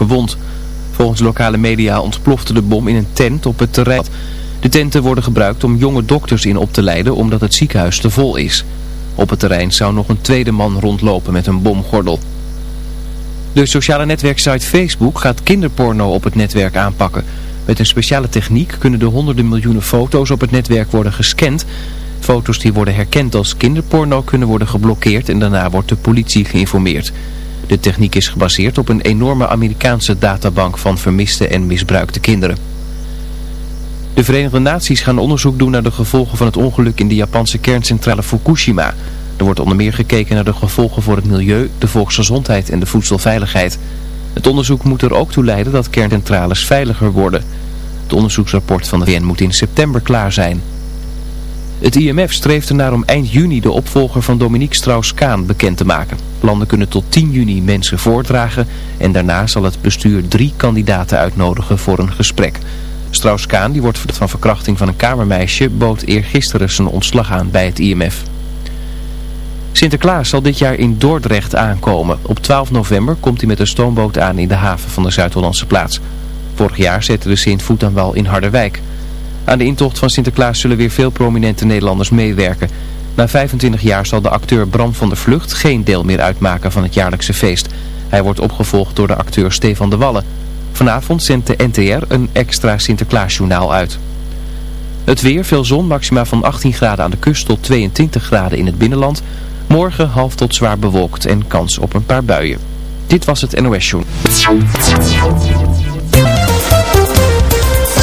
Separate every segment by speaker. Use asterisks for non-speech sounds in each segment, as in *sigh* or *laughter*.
Speaker 1: gewond. Volgens lokale media ontplofte de bom in een tent op het terrein. De tenten worden gebruikt om jonge dokters in op te leiden omdat het ziekenhuis te vol is. Op het terrein zou nog een tweede man rondlopen met een bomgordel. De sociale netwerksite Facebook gaat kinderporno op het netwerk aanpakken. Met een speciale techniek kunnen de honderden miljoenen foto's op het netwerk worden gescand. Foto's die worden herkend als kinderporno kunnen worden geblokkeerd en daarna wordt de politie geïnformeerd. De techniek is gebaseerd op een enorme Amerikaanse databank van vermiste en misbruikte kinderen. De Verenigde Naties gaan onderzoek doen naar de gevolgen van het ongeluk in de Japanse kerncentrale Fukushima. Er wordt onder meer gekeken naar de gevolgen voor het milieu, de volksgezondheid en de voedselveiligheid. Het onderzoek moet er ook toe leiden dat kerncentrales veiliger worden. Het onderzoeksrapport van de VN moet in september klaar zijn. Het IMF streeft ernaar om eind juni de opvolger van Dominique Strauss-Kaan bekend te maken. Landen kunnen tot 10 juni mensen voordragen en daarna zal het bestuur drie kandidaten uitnodigen voor een gesprek. Strauss-Kaan, die wordt van verkrachting van een kamermeisje, bood eergisteren zijn ontslag aan bij het IMF. Sinterklaas zal dit jaar in Dordrecht aankomen. Op 12 november komt hij met een stoomboot aan in de haven van de Zuid-Hollandse plaats. Vorig jaar zette de Sint voet aan wal in Harderwijk. Aan de intocht van Sinterklaas zullen weer veel prominente Nederlanders meewerken. Na 25 jaar zal de acteur Bram van der Vlucht geen deel meer uitmaken van het jaarlijkse feest. Hij wordt opgevolgd door de acteur Stefan de Wallen. Vanavond zendt de NTR een extra Sinterklaasjournaal uit. Het weer, veel zon, maxima van 18 graden aan de kust tot 22 graden in het binnenland. Morgen half tot zwaar bewolkt en kans op een paar buien. Dit was het NOS Journal.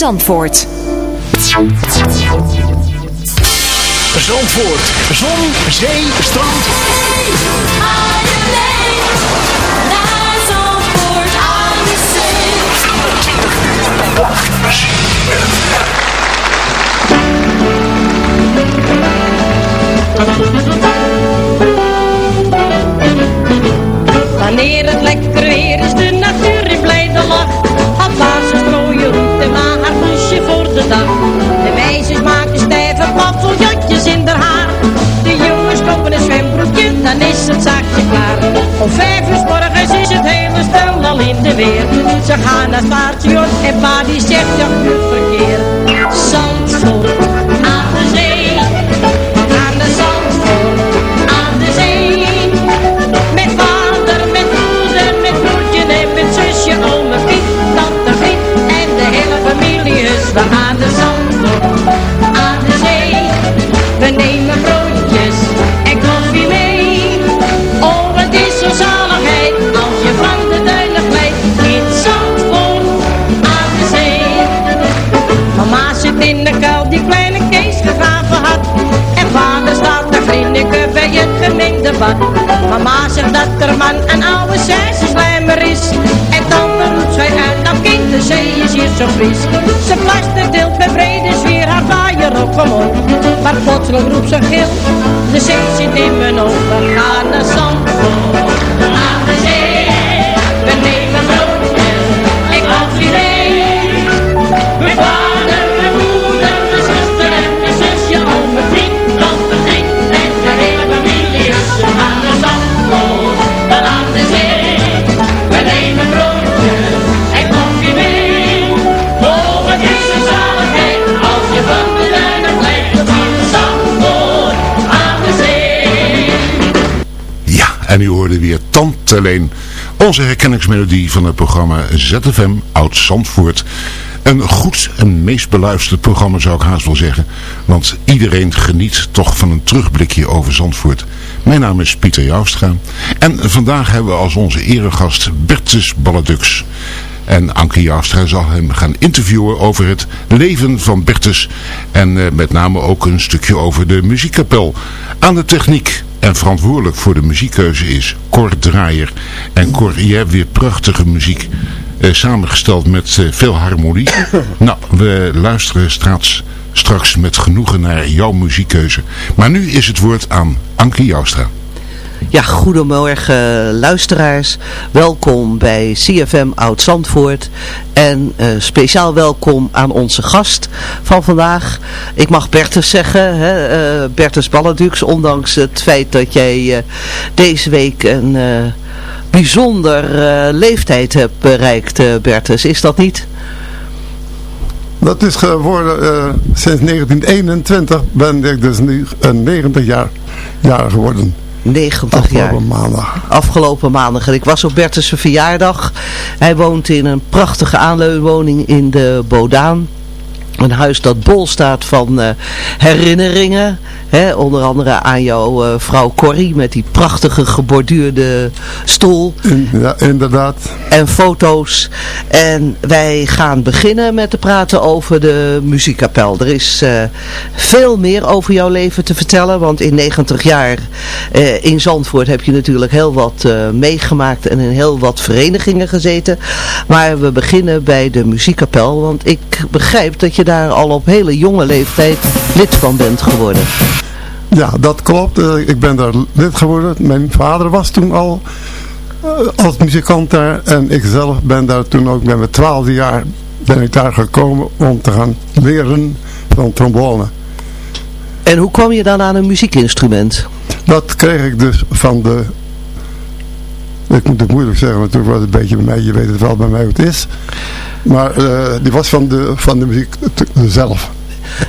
Speaker 2: Zandvoort.
Speaker 3: Zandvoort. Zon, zee, strand.
Speaker 4: Wanneer is het zaakje klaar. Om vijf uur morgens is het hele stel al in de weer. Ze gaan naar het paardje en pa die zegt ja, goed verkeer. Zandvoort aan de zee, aan de Zandvoort aan de zee. Met vader, met moeder, met broertje en met zusje, ome Piet, tante Griet en de hele familie is we zegt dat er man een oude slijmer is. En dan roept zij uit, dat kind, de zee is hier zo fris. Ze plaster deelt met brede sfeer haar vaaier op omhoog. Maar plotseling roept ze gil, de zee zit in mijn ogen. Ga naar Zandvoort, Tante
Speaker 5: Leen. Onze herkenningsmelodie van het programma ZFM Oud Zandvoort. Een goed en meest beluisterd programma zou ik haast wel zeggen. Want iedereen geniet toch van een terugblikje over Zandvoort. Mijn naam is Pieter Joustra. En vandaag hebben we als onze eregast Bertus Balladux. En Anke Joustra zal hem gaan interviewen over het leven van Bertus. En eh, met name ook een stukje over de muziekkapel. Aan de techniek en verantwoordelijk voor de muziekkeuze is Cor Draaier. En Cor, je hebt weer prachtige muziek eh, samengesteld met eh, veel harmonie. *coughs* nou, we luisteren straks, straks met genoegen naar jouw muziekkeuze. Maar nu is het woord aan Anke Joustra.
Speaker 6: Ja, goedemorgen luisteraars. Welkom bij CFM Oud-Zandvoort. En eh, speciaal welkom aan onze gast van vandaag. Ik mag Bertus zeggen, hè, eh, Bertus Balladux. Ondanks het feit dat jij eh, deze week een eh, bijzonder eh, leeftijd hebt bereikt, eh, Bertus. Is dat niet?
Speaker 7: Dat is geworden eh, sinds 1921 ben ik dus nu een 90 jaar, jaar geworden.
Speaker 6: 90 jaar.
Speaker 7: Afgelopen maandag.
Speaker 6: afgelopen maandag. En ik was op Bertus' verjaardag. Hij woont in een prachtige aanleunwoning in de Bodaan. Een huis dat bol staat van eh, herinneringen. Hè, onder andere aan jouw eh, vrouw Corrie met die prachtige geborduurde stoel.
Speaker 7: Ja, inderdaad.
Speaker 6: En foto's. En wij gaan beginnen met te praten over de muziekkapel. Er is eh, veel meer over jouw leven te vertellen. Want in 90 jaar in Zandvoort heb je natuurlijk heel wat meegemaakt. En in heel wat verenigingen gezeten. Maar we beginnen bij de muziekkapel. Want ik begrijp dat je daar al op hele jonge leeftijd lid van bent geworden.
Speaker 7: Ja, dat klopt. Eh, ik ben daar lid geworden. Mijn vader was toen al eh, als muzikant daar. En ik zelf ben daar toen ook met mijn twaalfde jaar ben ik daar gekomen om te gaan leren van trombone.
Speaker 6: En hoe kwam je dan aan een muziekinstrument?
Speaker 7: Dat kreeg ik dus van de... Ik moet het moeilijk zeggen, want toen was het een beetje bij mij, je weet het wel bij mij hoe het is. Maar eh, die was van de, van de muziek t- zelf.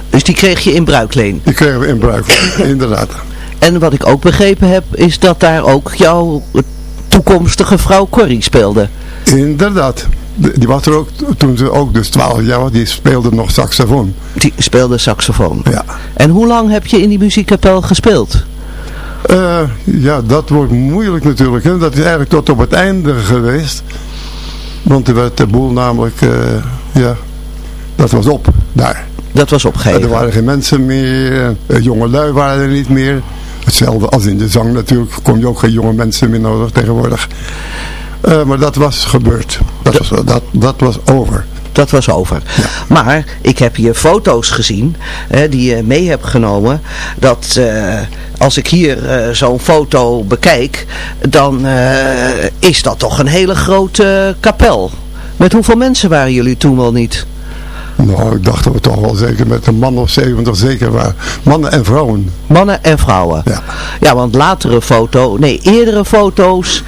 Speaker 6: Dus die kreeg je in bruikleen.
Speaker 7: Die kregen we in bruik, *laughs* inderdaad.
Speaker 6: En wat ik ook begrepen heb, is dat daar ook jouw toekomstige vrouw Corrie speelde.
Speaker 7: Inderdaad. De- Die was er ook toen ze ook dus 12 jaar was, die speelde nog saxofoon.
Speaker 6: Die speelde saxofoon.
Speaker 7: Ja.
Speaker 6: En hoe lang heb je in die muziekkapel gespeeld?
Speaker 7: Eh, ja, dat wordt moeilijk natuurlijk. Hè. Dat is eigenlijk tot op het einde geweest. Want er werd de boel namelijk, eh, ja, dat was op daar.
Speaker 6: Dat was
Speaker 7: En
Speaker 6: opgegeven.
Speaker 7: er waren geen mensen meer, eh, jonge lui waren er niet meer. Hetzelfde als in de zang natuurlijk, kom je ook geen jonge mensen meer nodig tegenwoordig. Maar dat was gebeurd. Dat, was, dat, dat was over.
Speaker 6: Dat was over. Maar ik heb hier foto's gezien hè, die je mee hebt genomen. Dat eh, als ik hier eh, zo'n foto bekijk, dan eh, is dat toch een hele grote kapel. Met hoeveel mensen waren jullie toen wel niet?
Speaker 7: Nou, ik dacht dat we toch wel zeker met een man of 70 zeker waren. Mannen en vrouwen.
Speaker 6: Mannen en vrouwen.
Speaker 7: Ja.
Speaker 6: Ja, want latere foto, nee, eerdere foto's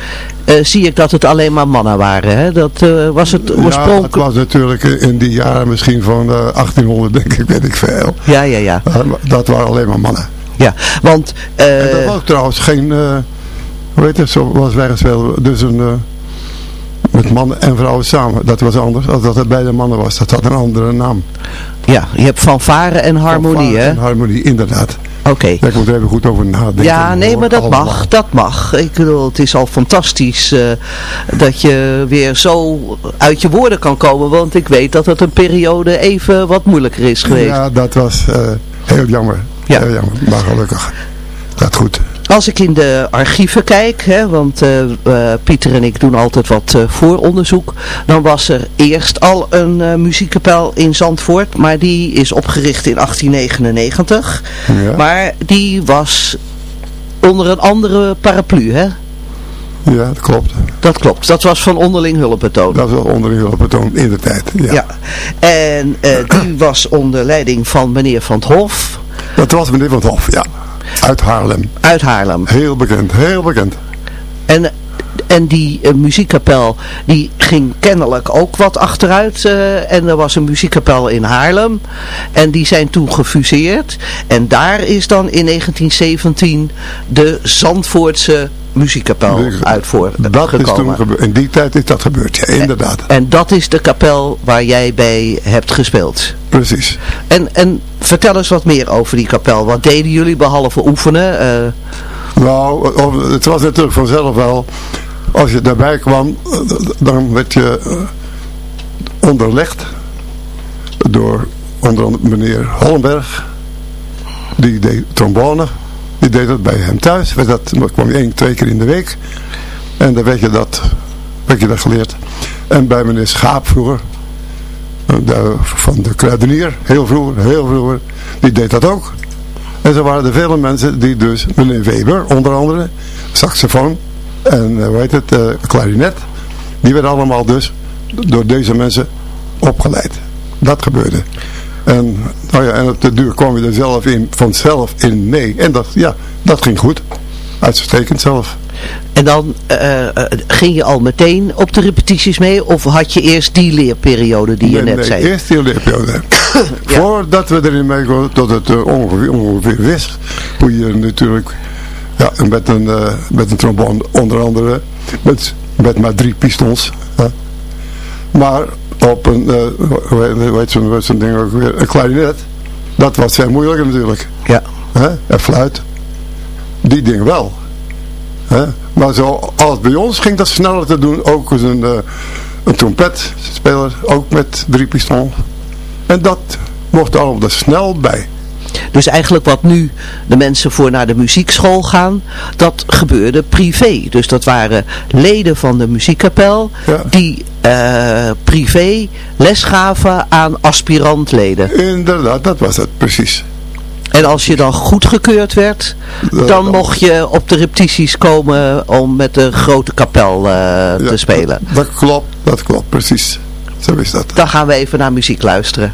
Speaker 6: eh, zie ik dat het alleen maar mannen waren. Hè? Dat eh, was het
Speaker 7: Ja, het
Speaker 6: oorspronkelijk.
Speaker 7: was natuurlijk in die jaren misschien van eh, 1800 denk ik, weet ik veel.
Speaker 6: Ja, ja, ja.
Speaker 7: Eh, dat waren alleen maar mannen.
Speaker 6: ja. Want eh,
Speaker 7: En dat was trouwens geen, eh hoe heet het, zoals wij gespeeld dus een, eh, met mannen en vrouwen samen. Dat was anders, als dat het bij de mannen was. Dat had een andere naam.
Speaker 6: ja, je hebt fanfare en harmonie,
Speaker 7: Fanfare
Speaker 6: hè?
Speaker 7: En harmonie, inderdaad.
Speaker 6: Oké.
Speaker 7: Daar moet er even goed over nadenken.
Speaker 6: Ja, nee, maar dat
Speaker 7: Allemaal.
Speaker 6: mag, dat mag. Ik bedoel, het is al fantastisch eh, dat je weer zo uit je woorden kan komen, want ik weet dat het een periode even wat moeilijker is geweest.
Speaker 7: Ja, dat was eh, heel jammer.
Speaker 6: Ja.
Speaker 7: Heel jammer, maar gelukkig. Goed.
Speaker 6: Als ik in de archieven kijk, hè, want eh, eh, Pieter en ik doen altijd wat eh, vooronderzoek, dan was er eerst al een eh, muziekkapel in Zandvoort, maar die is opgericht in 1899.
Speaker 7: Ja.
Speaker 6: Maar die was onder een andere paraplu, hè?
Speaker 7: Ja, dat klopt.
Speaker 6: Dat klopt, dat was van onderling hulpbetoon.
Speaker 7: Dat was onderin hulpbetoon in de tijd. Ja.
Speaker 6: Ja. En die was onder leiding van meneer Van het Hof
Speaker 7: Dat was meneer Van het Hof, ja. Uit Haarlem.
Speaker 6: uit Haarlem.
Speaker 7: Heel bekend, heel bekend.
Speaker 6: En, en die eh, muziekkapel, die ging kennelijk ook wat achteruit. eh, en er was een muziekkapel in Haarlem. En die zijn toen gefuseerd. En daar is dan in 1917 de Zandvoortse muziekkapel
Speaker 7: Muziek-
Speaker 6: uit voor
Speaker 7: Dat is toen gebeurd. In die tijd is dat gebeurd, ja, inderdaad.
Speaker 6: En dat is de kapel waar jij bij hebt gespeeld.
Speaker 7: Precies.
Speaker 6: En, en vertel eens wat meer over die kapel. Wat deden jullie behalve oefenen? Eh,
Speaker 7: Nou, het was natuurlijk vanzelf wel. Als je daarbij kwam, dan werd je eh, onderlegd door onder andere meneer Hollenberg. Die deed trombone. Die deed dat bij hem thuis. Dat, kwam je één, twee keer in de week. En dan werd je dat, werd je dat geleerd. En bij meneer Schaap vroeger. eh, van de kruidenier, heel vroeger, heel vroeger. Die deed dat ook. En zo waren er vele mensen die dus, meneer Weber onder andere, saxofoon en eh, hoe heet het, eh, klarinet. Die werden allemaal dus door deze mensen opgeleid. Dat gebeurde. En, nou ja, en op de duur kwam je er zelf in, vanzelf in mee. En dat, ja, dat ging goed. Uitstekend zelf.
Speaker 6: en dan eh, eh, ging je al meteen op de repetities mee? Of had je eerst die leerperiode die je net
Speaker 7: nee,
Speaker 6: zei?
Speaker 7: eerst die leerperiode. *coughs* Voordat we erin meekomen, tot het eh, ongeveer, ongeveer wist. Hoe je natuurlijk, ja, met een, met een trombone onder andere, met, met maar drie pistons. hè. Maar op een, eh, hoe heet- zo'n ding ook weer, een klarinet. Dat was veel moeilijker natuurlijk.
Speaker 6: Ja.
Speaker 7: Hè? En fluit. Die ding wel. Hè? Maar zoals bij ons ging dat sneller te doen. Ook als een, eh een trompetspeler. Ook met drie pistons. En dat mocht allemaal er snel bij.
Speaker 6: Dus eigenlijk wat nu de mensen voor naar de muziekschool gaan, dat gebeurde privé. Dus dat waren leden van de muziekkapel
Speaker 7: Ja.
Speaker 6: die eh, privé les gaven aan aspirantleden.
Speaker 7: Inderdaad, dat was het precies.
Speaker 6: En als je dan goedgekeurd werd, dan
Speaker 7: dan-
Speaker 6: mocht je op de repetities komen om met de grote kapel eh, te spelen.
Speaker 7: Dat, dat klopt, dat klopt, precies. Zo is dat.
Speaker 6: Dan gaan we even naar muziek luisteren.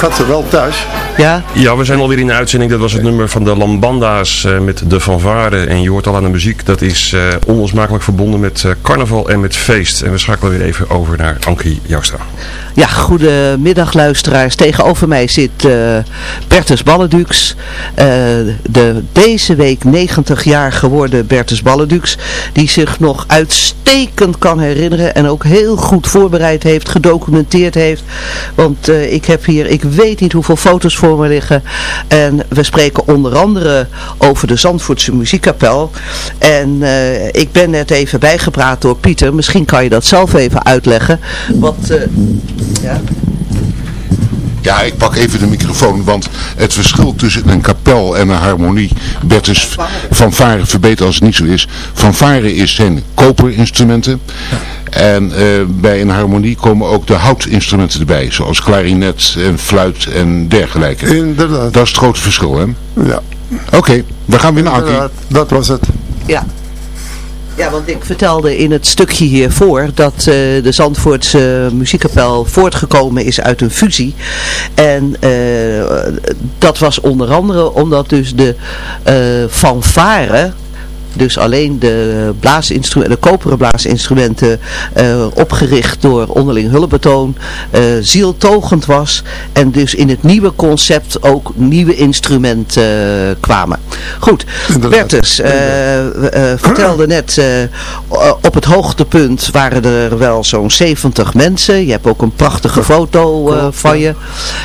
Speaker 7: Ik had ze wel thuis.
Speaker 6: Ja,
Speaker 8: Ja, we zijn alweer in de uitzending. Dat was het nummer van de Lambanda's eh, met de fanfare. En je hoort al aan de muziek. Dat is eh, onlosmakelijk verbonden met eh, carnaval en met feest. En we schakelen weer even over naar Ankie Joustra.
Speaker 6: Ja, goedemiddag luisteraars. Tegenover mij zit eh Bertus Balledux. Eh, de deze week 90 jaar geworden Bertus Balledux. Die zich nog uitstekend kan herinneren. En ook heel goed voorbereid heeft, gedocumenteerd heeft. Want eh, ik heb hier, ik weet niet hoeveel foto's voor me liggen. En we spreken onder andere over de Zandvoortse muziekkapel. En ik ben net even bijgepraat door Pieter. Misschien kan je dat zelf even uitleggen. Wat, ja.
Speaker 5: Ja, ik pak even de microfoon, want het verschil tussen een kapel en een harmonie, Bertus van Varen verbeteren als het niet zo is. Van Varen is zijn koperinstrumenten en eh, bij een harmonie komen ook de houtinstrumenten erbij, zoals klarinet en fluit en dergelijke.
Speaker 7: Inderdaad.
Speaker 5: Dat is het grote verschil, hè?
Speaker 7: Ja.
Speaker 5: Oké, we gaan weer naar.
Speaker 7: Inderdaad, dat was het.
Speaker 6: Ja. Ja, want ik vertelde in het stukje hiervoor dat eh, de Zandvoortse muziekkapel voortgekomen is uit een fusie. En eh, dat was onder andere omdat dus de eh fanfare, dus alleen de, blaasinstrumenten, de koperen blaasinstrumenten eh, opgericht door onderling hulpbetoon, eh zieltogend was. En dus in het nieuwe concept ook nieuwe instrumenten eh, kwamen. Goed. Bertus vertelde net, op het hoogtepunt waren er wel zo'n 70 mensen. Je hebt ook een prachtige foto van je.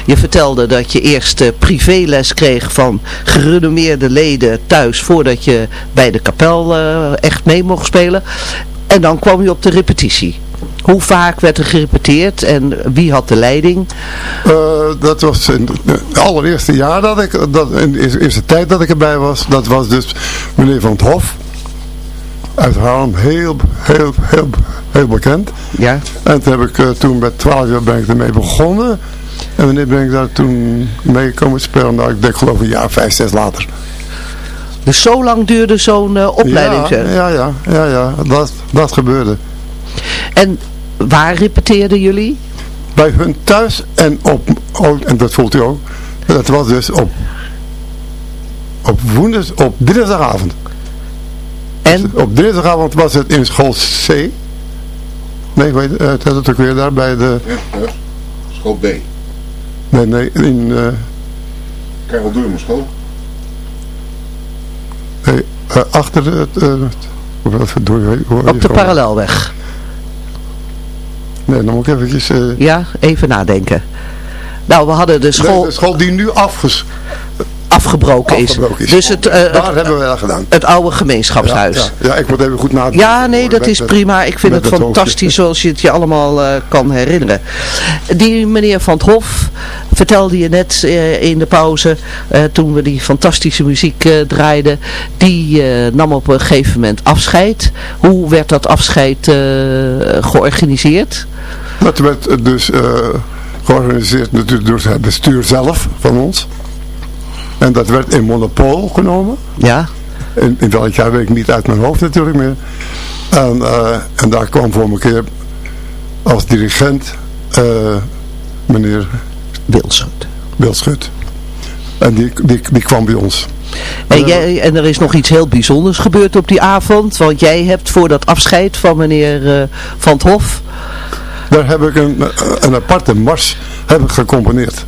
Speaker 6: Je vertelde dat je eerst privéles kreeg van gerenommeerde leden thuis voordat je bij de kapel eh, echt mee mocht spelen. En dan kwam je op de repetitie. Hoe vaak werd er gerepeteerd en wie had de leiding?
Speaker 7: Eh, dat was in het allereerste jaar dat ik, dat, in de eerste tijd dat ik erbij was, dat was dus meneer Van het Hof. Uit Haarlem, heel, heel, heel, heel bekend.
Speaker 6: Ja.
Speaker 7: En toen heb ik eh, toen met 12 jaar ben ik ermee begonnen. En wanneer ben ik daar toen mee komen spelen? Nou, ik denk geloof een jaar, vijf, zes later.
Speaker 6: Dus zo lang duurde zo'n eh, opleiding.
Speaker 7: Ja,
Speaker 6: zeg.
Speaker 7: ja, ja, ja, ja dat, dat gebeurde.
Speaker 6: En waar repeteerden jullie?
Speaker 7: Bij hun thuis en op, oh, en dat voelt u ook, dat was dus op, op woensdag, op dinsdagavond.
Speaker 6: En?
Speaker 7: Op dinsdagavond was het in school C. Nee, weet, uh, dat is ook weer daar bij de,
Speaker 5: School B.
Speaker 7: nee, nee, in, eh,
Speaker 5: Karel Durman school.
Speaker 7: Eh, achter het, eh,
Speaker 6: Op de parallelweg.
Speaker 7: Nee, dan moet ik eventjes, eh,
Speaker 6: Ja, even nadenken. Nou, we hadden de
Speaker 7: nee,
Speaker 6: school
Speaker 7: de school die nu afges,
Speaker 6: afgebroken,
Speaker 7: afgebroken is.
Speaker 6: Dus het, eh,
Speaker 7: daar
Speaker 6: het,
Speaker 7: hebben we dat gedaan.
Speaker 6: het oude gemeenschapshuis.
Speaker 7: Ja, ja, ja, ik moet even goed nadenken.
Speaker 6: Ja, nee, dat
Speaker 7: Met
Speaker 6: is prima. Ik vind het
Speaker 7: hoofdje.
Speaker 6: fantastisch zoals je het je allemaal eh, kan herinneren. Die meneer Van het Hof vertelde je net eh, in de pauze, toen we die fantastische muziek draaiden, die nam op een gegeven moment afscheid. Hoe werd dat afscheid georganiseerd?
Speaker 7: Dat werd dus georganiseerd natuurlijk door het bestuur zelf van ons. En dat werd in Monopool genomen.
Speaker 6: Ja,
Speaker 7: In, in welk jaar weet ik niet uit mijn hoofd natuurlijk meer. En, eh, en daar kwam voor een keer als dirigent eh, meneer
Speaker 6: Wilschut.
Speaker 7: Wilschut. En die, die, die kwam bij ons.
Speaker 6: En, jij, en er is nog iets heel bijzonders gebeurd op die avond, want jij hebt voor dat afscheid van meneer eh, Van het Hof
Speaker 7: Daar heb ik een, een aparte mars heb ik gecomponeerd.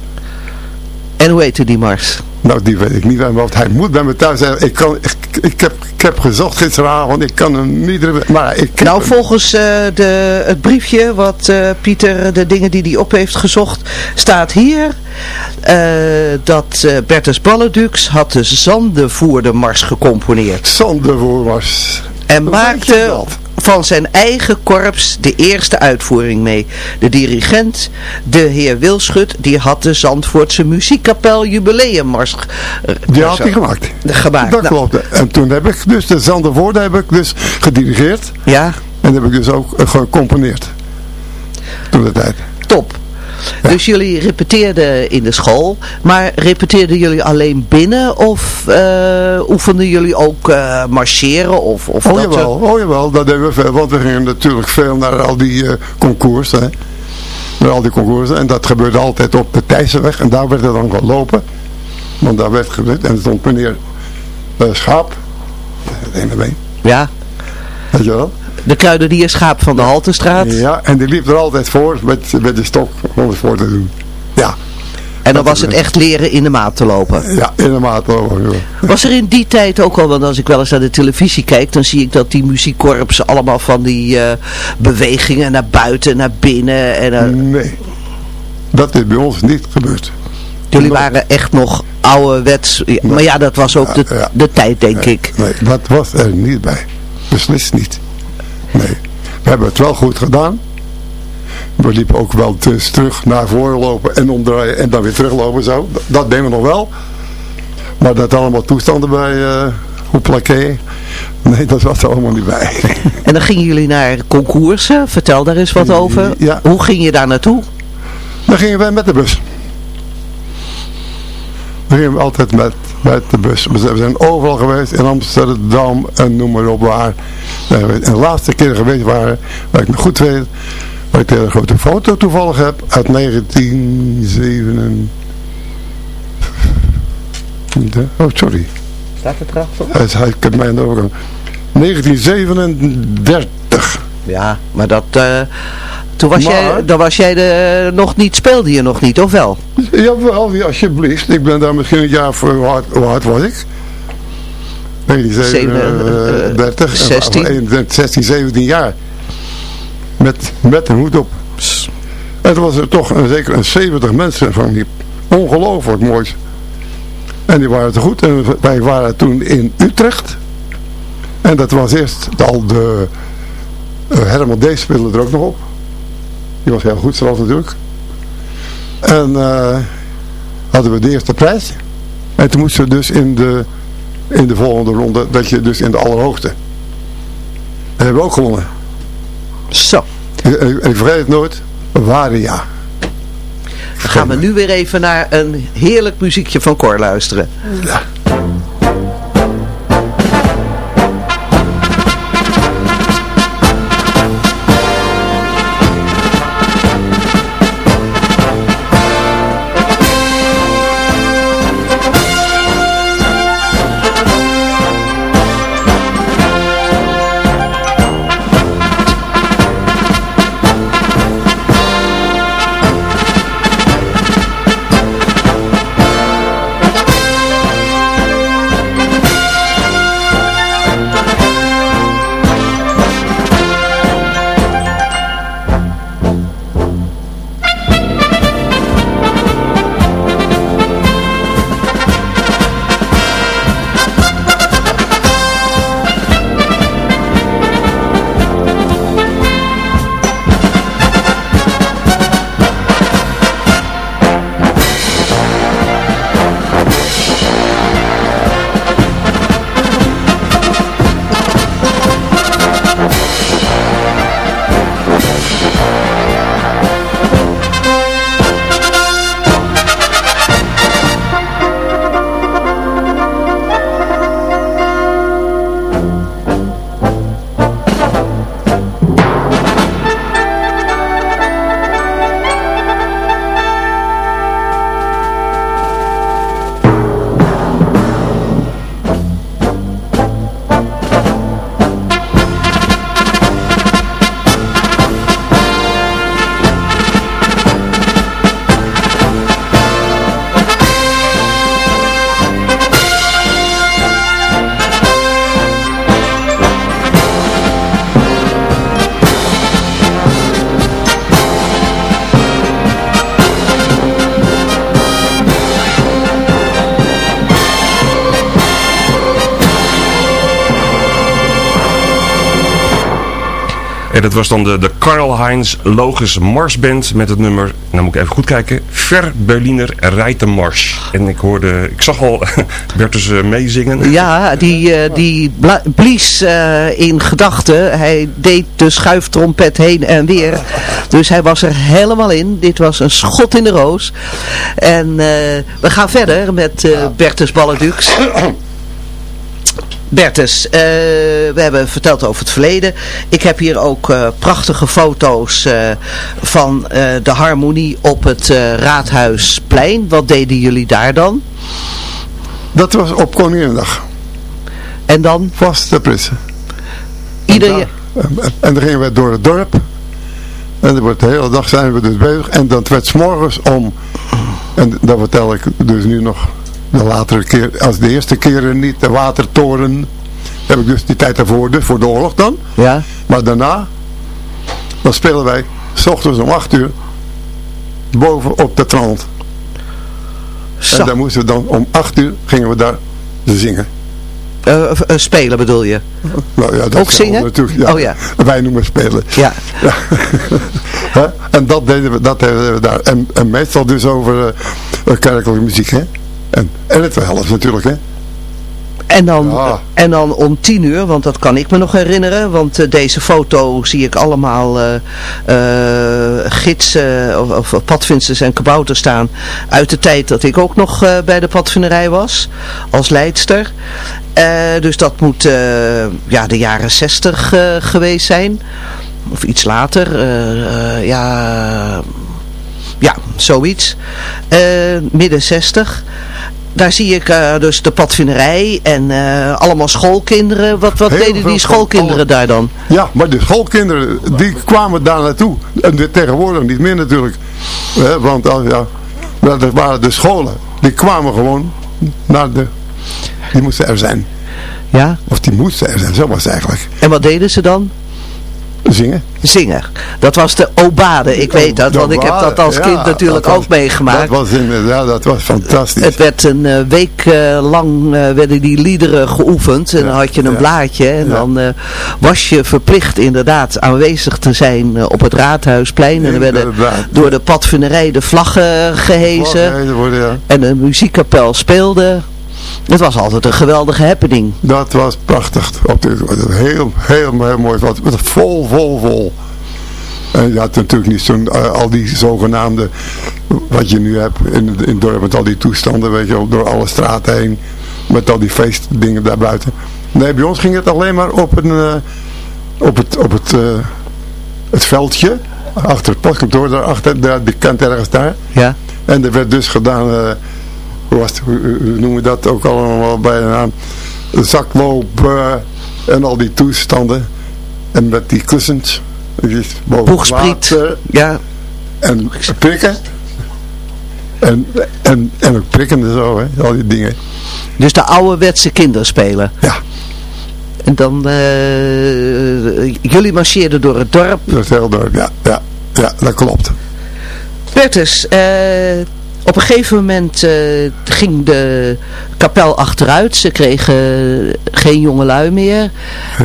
Speaker 6: En hoe heette die mars?
Speaker 7: Nou, die weet ik niet. Want hij moet bij me thuis zijn. Ik, kan, ik, ik, heb, ik heb gezocht gisteravond. Ik kan hem niet... Maar ik
Speaker 6: Nou, volgens eh, de, het briefje wat eh, Pieter, de dingen die hij op heeft gezocht, staat hier eh, dat Bertus Balledux had de Zandenvoerdermars gecomponeerd.
Speaker 7: Zandenvoermars.
Speaker 6: En maakte. Van zijn eigen korps de eerste uitvoering mee. De dirigent, de heer Wilschut, die had de Zandvoortse muziekkapel jubileummars eh,
Speaker 7: Die had hij gemaakt.
Speaker 6: gemaakt.
Speaker 7: Dat
Speaker 6: Nou,
Speaker 7: klopt. En toen heb ik dus de Zandenvoorde heb ik dus gedirigeerd.
Speaker 6: Ja,
Speaker 7: En heb ik dus ook eh, gecomponeerd. Toen de tijd.
Speaker 6: top. Dus jullie repeteerden in de school, maar repeteerden jullie alleen binnen of eh, oefenden jullie ook eh, marcheren of, of
Speaker 7: Oh
Speaker 6: dat
Speaker 7: jawel,
Speaker 6: soort-
Speaker 7: oh jawel, dat deden we veel. Want we gingen natuurlijk veel naar al die eh concours. Hè. Naar al die concoursen. En dat gebeurde altijd op de Thijssenweg. En daar werd het dan gelopen. Want daar werd gebeurd. En er stond meneer Schaap. Het ene been.
Speaker 6: Ja,
Speaker 7: Weet je wel?
Speaker 6: De kruidenierschap van de Haltestraat.
Speaker 7: Ja, en die liep er altijd voor met, met de stok om het voor te doen. Ja,
Speaker 6: En dan was het echt leren in de maat te lopen.
Speaker 7: ja in de maat. hoor.
Speaker 6: Was er in die tijd ook al, want als ik wel eens naar de televisie kijk, dan zie ik dat die muziekkorpsen allemaal van die eh, bewegingen naar buiten, naar binnen. En, eh,
Speaker 7: Nee, dat is bij ons niet gebeurd.
Speaker 6: Jullie waren echt nog ouderwets. Ja, Maar ja, dat was ook de, de tijd, denk ik.
Speaker 7: Nee, dat was er niet bij. Beslist niet. Nee. We hebben het wel goed gedaan. We liepen ook wel dus terug naar voren lopen en omdraaien en dan weer teruglopen zo. Dat, deden we nog wel. Maar dat allemaal toestanden bij eh Hoeplaké. Nee, dat was er allemaal niet bij. *laughs*
Speaker 6: En dan gingen jullie naar concoursen. Vertel daar eens wat over.
Speaker 7: Ja.
Speaker 6: Hoe ging je daar naartoe?
Speaker 7: Dan gingen wij met de bus. Gingen we altijd met, met de bus. We zijn- overal geweest, in Amsterdam en noem maar op waar. En de laatste keer geweest waren, waar ik me goed weet, waar ik een grote foto toevallig heb, uit 1907. Oh, sorry.
Speaker 6: Staat het erachter?
Speaker 7: Ik heb mij overkant. 1937.
Speaker 6: Ja, maar dat... eh, toen was
Speaker 7: Maar-
Speaker 6: jij, dan was jij de, nog niet, speelde je nog niet, of wel?
Speaker 7: Jawel, ja, alsjeblieft. Ik ben daar misschien een jaar voor, hoe oud was ik? 1937,
Speaker 6: 16.
Speaker 7: 16, 17 jaar. Met, met een hoed op. En toen was er toch een, zeker een 70 mensen van die ongelooflijk mooi. En die waren te goed. En wij waren toen in Utrecht. En dat was eerst al de uh, Herman D. speelde er ook nog op. Die was heel goed zelf natuurlijk. En eh, hadden we de eerste prijs. En toen moesten we dus in de, in de volgende ronde, dat je dus in de allerhoogste. En hebben we ook gewonnen.
Speaker 6: Zo.
Speaker 7: En ik, ik vergeet het nooit. Waria.
Speaker 6: Dan gaan we nu weer even naar een heerlijk muziekje van Cor luisteren.
Speaker 7: Ja.
Speaker 8: Dat was dan de, de Karl-Heinz Logus Marsband met het nummer, nou moet ik even goed kijken, Ver Berliner Reitenmars. En ik hoorde, ik zag al *laughs* Bertus eh, meezingen.
Speaker 6: Ja, die, eh, die blies eh, in gedachten. Hij deed de schuiftrompet heen en weer. Dus hij was er helemaal in. Dit was een schot in de roos. En we gaan verder met Bertus Balledux. Bertus, eh, we hebben verteld over het verleden. Ik heb hier ook eh, prachtige foto's eh, van de harmonie op het Raadhuisplein. Wat deden jullie daar dan?
Speaker 7: Dat was op Koninginnedag.
Speaker 6: En dan
Speaker 7: Vast de prissen.
Speaker 6: ieder...
Speaker 7: En, en dan gingen we door het dorp. En dan wordt de hele dag zijn we dus bezig. En dan werd 's morgens om, en dat vertel ik dus nu nog de latere keer, als de eerste keren niet, de watertoren, heb ik dus die tijd daarvoor, dus voor de oorlog dan.
Speaker 6: Ja,
Speaker 7: Maar daarna, dan spelen wij, s ochtends om 8 uur, boven op de trant.
Speaker 6: Zo.
Speaker 7: En dan moesten we dan om acht uur gingen we daar zingen.
Speaker 6: Eh, spelen bedoel je?
Speaker 7: Nou, ja, dat
Speaker 6: Ook zingen?
Speaker 7: Natuurlijk, ja.
Speaker 6: Oh ja.
Speaker 7: Wij noemen spelen.
Speaker 6: Ja. *laughs*
Speaker 7: En dat deden we, dat deden we daar. En, en meestal dus over eh, kerkelijke muziek, hè. En, en het helft natuurlijk, hè.
Speaker 6: En dan,
Speaker 7: Ja.
Speaker 6: en dan om tien uur, want dat kan ik me nog herinneren, want eh, deze foto zie ik allemaal eh, gidsen of, of padvinders en kabouters staan uit de tijd dat ik ook nog bij de padvinderij was, als leidster. Dus dat moet ja, de jaren zestig geweest zijn, of iets later, ja, ja, zoiets, Eh, midden zestig. Daar zie ik eh, dus de padvinderij en eh, allemaal schoolkinderen. Wat, wat
Speaker 7: Heel
Speaker 6: deden die
Speaker 7: school-
Speaker 6: schoolkinderen
Speaker 7: alle-
Speaker 6: daar dan?
Speaker 7: Ja, maar de schoolkinderen, die kwamen daar naartoe. En de, tegenwoordig niet meer natuurlijk. Hè, want ja, dat waren de scholen. Die kwamen gewoon naar de... Die moesten er zijn.
Speaker 6: Ja?
Speaker 7: Of die moesten er zijn, zo was het eigenlijk.
Speaker 6: En wat deden ze dan?
Speaker 7: Zingen.
Speaker 6: Zingen. Dat was de obade. Ik weet dat, want ik heb dat als
Speaker 7: Ja,
Speaker 6: kind natuurlijk
Speaker 7: was-
Speaker 6: ook meegemaakt.
Speaker 7: Dat was, inderdaad, dat was fantastisch.
Speaker 6: Het werd een eh, week eh, lang eh, werden die liederen geoefend en dan had je een
Speaker 7: ja.
Speaker 6: blaadje en dan was je verplicht inderdaad aanwezig te zijn op het Raadhuisplein en er werden door de padvinderij de vlaggen gehezen en de muziekkapel speelde. Het was altijd een geweldige happening.
Speaker 7: Dat was prachtig. Op dit, heel, heel, heel mooi. Wat, vol, vol, vol. En je had natuurlijk niet zo'n, eh, al die zogenaamde, wat je nu hebt in, in het dorp met al die toestanden, weet je wel, door alle straten heen. Met al die feestdingen daarbuiten. Nee, bij ons ging het alleen maar op, een, eh, op, het, op het, eh, het veldje. Achter het postkantoor, daarachter, daar, die kant ergens daar.
Speaker 6: Ja.
Speaker 7: En er werd dus gedaan, was het, hoe, noemen we dat ook allemaal bij de naam? Zakloop en al die toestanden. En met die kussens. die boven
Speaker 6: Boegspriet. Ja,
Speaker 7: En prikken. En, en, en ook prikken en zo, hè, al die dingen.
Speaker 6: dus de ouderwetse kinderspelen.
Speaker 7: Ja,
Speaker 6: En dan, eh, jullie marcheerden door het dorp.
Speaker 7: dat is heel dorp, ja, ja, ja, dat klopt.
Speaker 6: Bertus, eh, op een gegeven moment eh, ging de kapel achteruit. Ze kregen geen jongelui meer.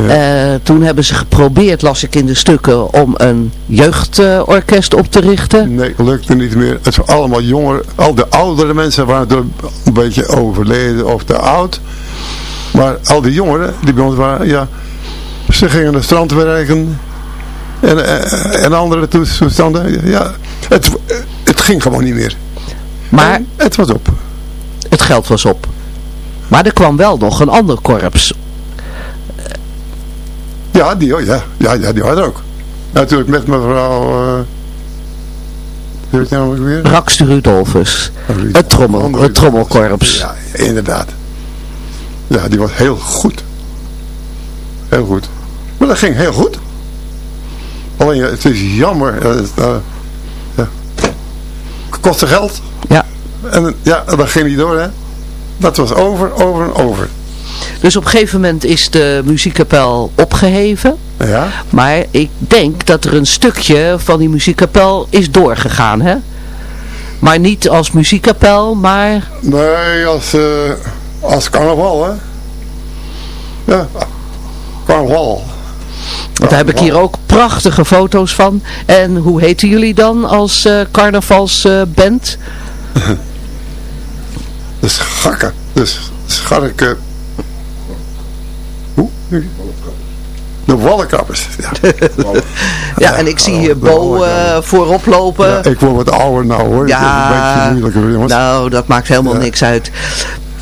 Speaker 6: Eh, toen hebben ze geprobeerd, las ik in de stukken, om een jeugdorkest op te richten.
Speaker 7: Nee, lukte niet meer. Het waren allemaal jonger, al de oudere mensen waren door een beetje overleden of te oud. Maar al die jongeren die bij ons waren, ja, ze gingen naar het strand werken en, eh, en andere toes- toestanden. Ja, het, het ging gewoon niet meer.
Speaker 6: Maar
Speaker 7: En het was op.
Speaker 6: het geld was op. Maar er kwam wel nog een ander korps.
Speaker 7: Ja, die, ja, ja, ja, die had er ook. Natuurlijk met mevrouw... heet die namelijk weer?
Speaker 6: Rax de Rudolfus. Het, trommel, het trommelkorps.
Speaker 7: Ja, inderdaad. Ja, die was heel goed. Heel goed. Maar dat ging heel goed. Alleen, het is jammer. het, eh, ja. Kostte geld.
Speaker 6: Ja.
Speaker 7: En ja, dat ging niet door, hè. Dat was over, over en over.
Speaker 6: Dus op een gegeven moment is de muziekkapel opgeheven.
Speaker 7: Ja.
Speaker 6: Maar ik denk dat er een stukje van die muziekkapel is doorgegaan, hè? Maar niet als muziekkapel, maar...
Speaker 7: Nee, als, eh, als carnaval, hè. Ja, carnaval.
Speaker 6: Want daar heb ik hier ook prachtige foto's van. En hoe heten jullie dan als eh carnavalsband? *laughs*
Speaker 7: De schakken. Dus scharke... Hoe? De wallenkappers. *laughs* Ja.
Speaker 6: ja, en ik zie hier Bo eh, voorop lopen.
Speaker 7: Ja, ik word wat ouder nou hoor.
Speaker 6: Ja,
Speaker 7: is een beetje moeilijker jongens.
Speaker 6: nou, dat maakt helemaal
Speaker 7: Ja.
Speaker 6: niks uit.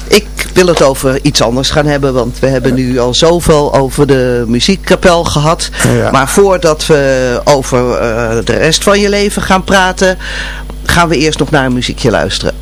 Speaker 6: Ik wil het over iets anders gaan hebben, want we hebben nu al zoveel over de muziekkapel gehad. Maar voordat we over eh, de rest van je leven gaan praten, gaan we eerst nog naar een muziekje luisteren.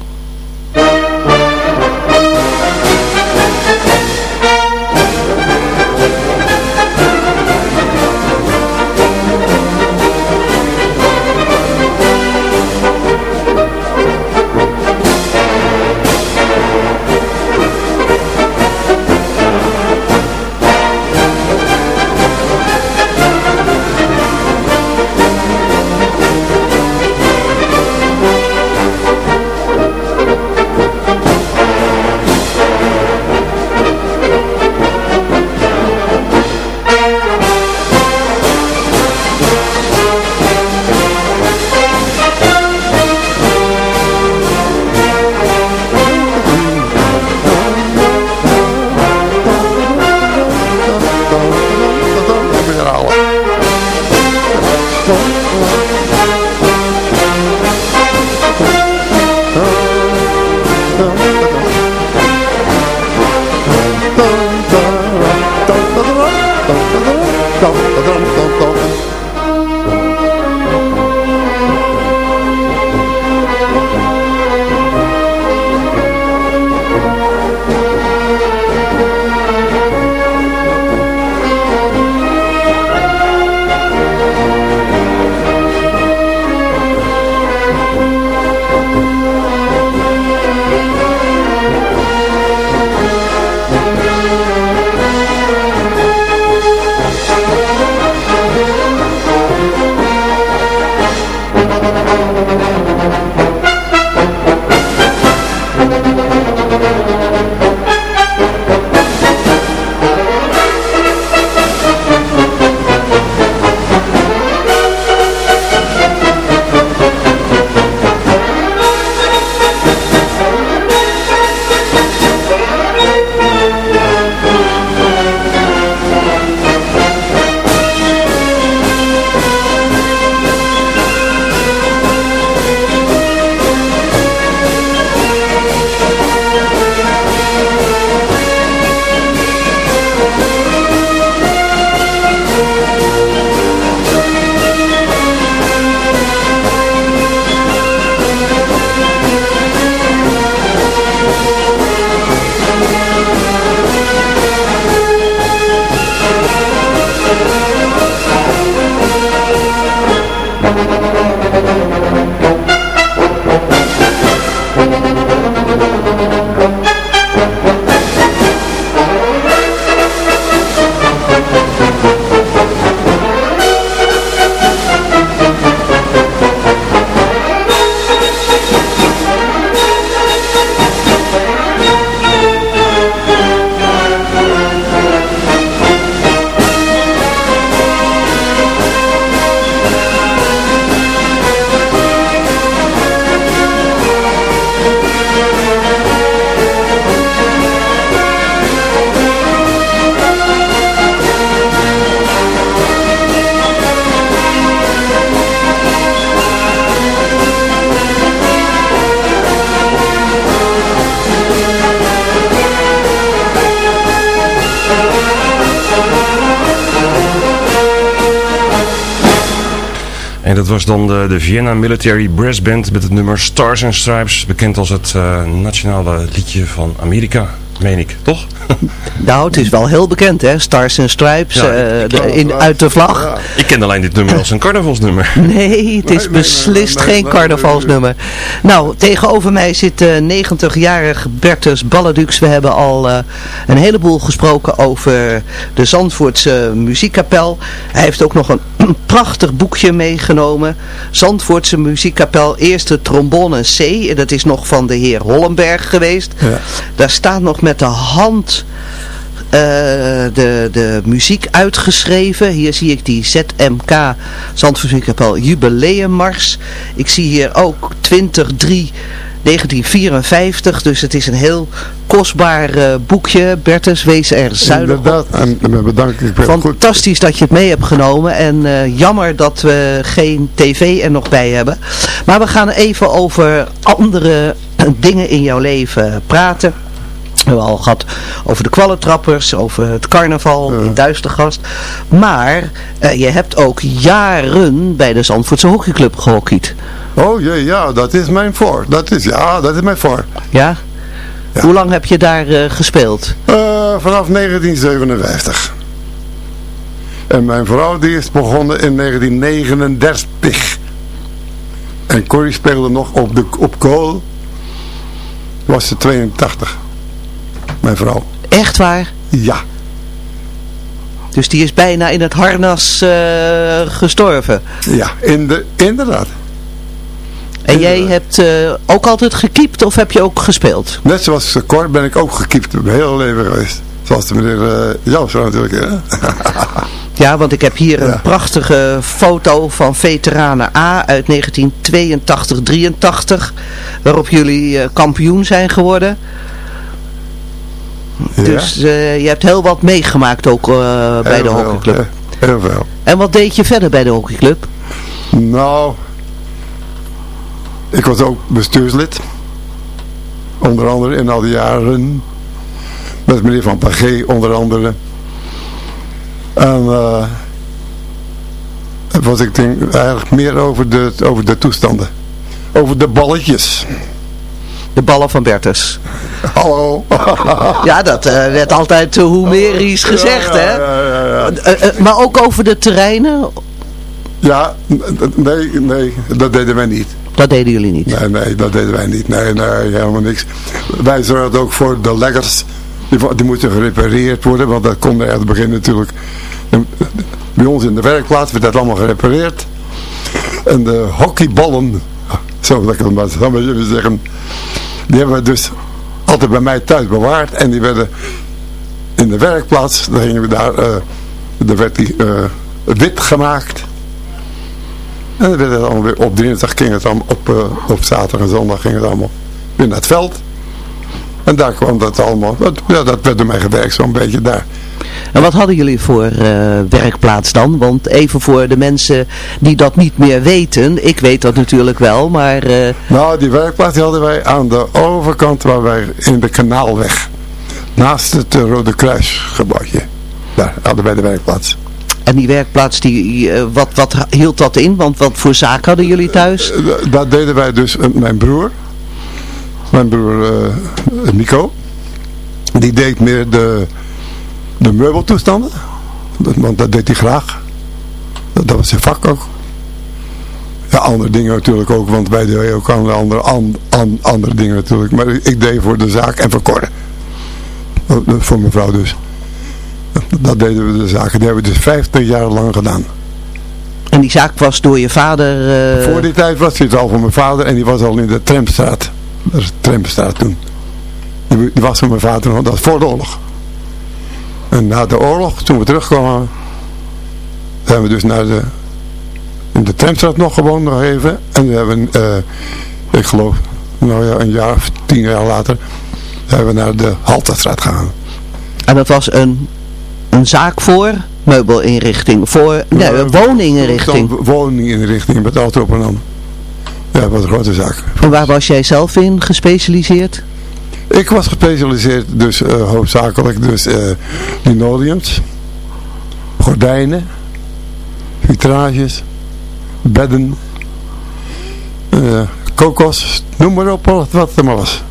Speaker 8: Dan de, de Vienna Military Brass Band met het nummer Stars and Stripes. Bekend als het eh, nationale liedje van Amerika, meen ik, toch? *laughs*
Speaker 6: Nou, het is wel heel bekend, hè? Stars and Stripes,
Speaker 8: Ja,
Speaker 6: eh, de, in, uit de vlag.
Speaker 8: Ik ken alleen dit nummer als een carnavalsnummer. *laughs*
Speaker 6: Nee, het is beslist geen carnavalsnummer. Nou, tegenover mij zit de 90-jarige Bertus Balledux. We hebben al eh, een heleboel gesproken over de Zandvoortse muziekkapel. Hij heeft ook nog een prachtig boekje meegenomen. Zandvoortse muziekkapel, eerste trombone C. En dat is nog van de heer Hollenberg geweest. Daar staat nog met de hand eh, de, de muziek uitgeschreven. Hier zie ik die ZMK Zandvoort Muziekkapel Jubileummars. Ik zie hier ook 23 1954, dus het is een heel kostbaar eh, boekje. Bertus, wees er zuinig.
Speaker 7: Inderdaad, en en bedankt. Ik ben goed.
Speaker 6: Fantastisch dat je het mee hebt genomen en eh, jammer dat we geen tv er nog bij hebben. Maar we gaan even over andere *clears throat* dingen in jouw leven praten. We hebben al gehad over de kwallentrappers, over het carnaval in Duistergast. Maar eh, je hebt ook jaren bij de Zandvoortse hockeyclub gehockeyd.
Speaker 7: Oh jee, ja, dat is mijn voor. Dat is, ja, dat is mijn voor.
Speaker 6: Ja? Hoe lang heb je daar eh, gespeeld?
Speaker 7: Eh, vanaf 1957. En mijn vrouw die is begonnen in 1939. En Corrie speelde nog op, de, op kool. Was ze 82. Mijn vrouw.
Speaker 6: Echt waar?
Speaker 7: Ja.
Speaker 6: Dus die is bijna in het harnas eh, gestorven.
Speaker 7: Ja, in de, inderdaad.
Speaker 6: En jij hebt eh, ook altijd gekiept of heb je ook gespeeld?
Speaker 7: Net zoals Cor ben ik ook gekiept. Mijn hele leven geweest. Zoals de meneer uh, Joost natuurlijk. Hè? *laughs*
Speaker 6: Ja, want ik heb hier een
Speaker 7: Ja.
Speaker 6: prachtige foto van veteranen A uit 1982-83. Waarop jullie eh, kampioen zijn geworden. Dus eh, je hebt heel wat meegemaakt ook eh, bij
Speaker 7: Heel
Speaker 6: de hockeyclub.
Speaker 7: Heel veel.
Speaker 6: En wat deed je verder bij de hockeyclub?
Speaker 7: Nou, ik was ook bestuurslid. Onder andere in al die jaren. Met meneer Van Pagé onder andere. En eh was ik denk eigenlijk meer over de, over de toestanden. Over de balletjes.
Speaker 6: De ballen van Bertus.
Speaker 7: Hallo. *laughs*
Speaker 6: Ja, dat eh, werd altijd uh, Homerisch gezegd, hè?
Speaker 7: Ja, ja, ja.
Speaker 6: Eh, eh, maar ook over de terreinen,
Speaker 7: Ja, nee, nee, dat deden wij niet.
Speaker 6: Dat deden jullie niet.
Speaker 7: Nee, nee, dat deden wij niet. Nee, nee, helemaal niks. Wij zorgden ook voor de leggers. Die, die moesten gerepareerd worden, want dat kon uit het begin natuurlijk. Bij ons in de werkplaats werd dat allemaal gerepareerd. En de hockeyballen, zo dat ik het maar zo even zeggen, die hebben we dus altijd bij mij thuis bewaard. En die werden in de werkplaats, dan gingen we daar, eh daar werd die eh, wit gemaakt. En dan werd het allemaal weer op dinsdag ging het allemaal op, eh, op zaterdag en zondag ging het allemaal weer naar het veld. En daar kwam dat allemaal, dat, ja, dat werd door mij gewerkt zo'n beetje daar.
Speaker 6: En wat hadden jullie voor eh, werkplaats dan? Want even voor de mensen die dat niet meer weten, ik weet dat natuurlijk wel, maar eh,
Speaker 7: Nou, die werkplaats die hadden wij aan de overkant waar wij in de kanaalweg. Naast het eh, Rode Kruis gebouwtje. Daar hadden wij de werkplaats.
Speaker 6: En die werkplaats, die, eh, wat, wat hield dat in? Want wat voor zaak hadden jullie thuis?
Speaker 7: Eh, da- Daar deden wij dus, eh, mijn broer, mijn broer eh, Nico, die deed meer de, de meubeltoestanden. Dat- Want dat deed hij graag. Dat, dat was zijn vak ook. Ja, andere dingen natuurlijk ook, want wij deden ook andere, an, an- andere dingen natuurlijk. Maar ik deed voor de zaak en voor Cor. Eh, eh, Voor mijn vrouw dus. *laughs* Dat deden we de zaken. Die hebben we dus 50 jaar lang gedaan.
Speaker 6: En die zaak was door je vader... eh,
Speaker 7: Voor die tijd was dit al voor mijn vader en die was al in de Tramstraat. Dat is de Tramstraat toen. Die, was van mijn vader nog, dat was voor de oorlog. En na de oorlog, toen we terugkwamen, zijn we dus naar de, in de Tramstraat nog gewoond nog even. En we hebben, eh, ik geloof, nou ja, een jaar of tien jaar later, zijn we naar de Halterstraat gegaan.
Speaker 6: En dat was een, een zaak voor meubelinrichting, voor nee,
Speaker 7: Ja,
Speaker 6: woninginrichting.
Speaker 7: Woninginrichting met auto op en aan. Ja, was een grote zaak.
Speaker 6: En waar was jij zelf in gespecialiseerd?
Speaker 7: Ik was gespecialiseerd dus eh, hoofdzakelijk dus eh linoleums, gordijnen, vitrages, bedden, eh, kokos, noem maar op wat- wat er maar was.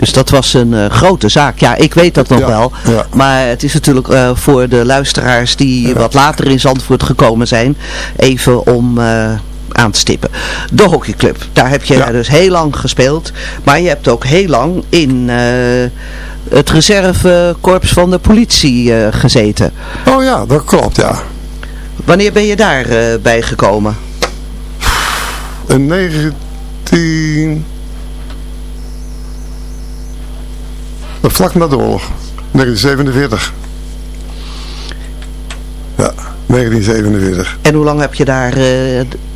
Speaker 6: Dus dat was een eh, grote zaak. Ja, ik weet dat nog
Speaker 7: Ja,
Speaker 6: wel.
Speaker 7: ja.
Speaker 6: Maar het is natuurlijk eh, voor de luisteraars die wat later in Zandvoort gekomen zijn, even om eh, aan te stippen. De hockeyclub, daar heb je dus heel lang gespeeld. Maar je hebt ook heel lang in het reservekorps van de politie gezeten.
Speaker 7: Oh ja, dat klopt ja.
Speaker 6: Wanneer ben je daar eh, bij gekomen?
Speaker 7: In 19... Vlak na de oorlog. 1947. Ja, 1947.
Speaker 6: En hoe lang heb je daar eh,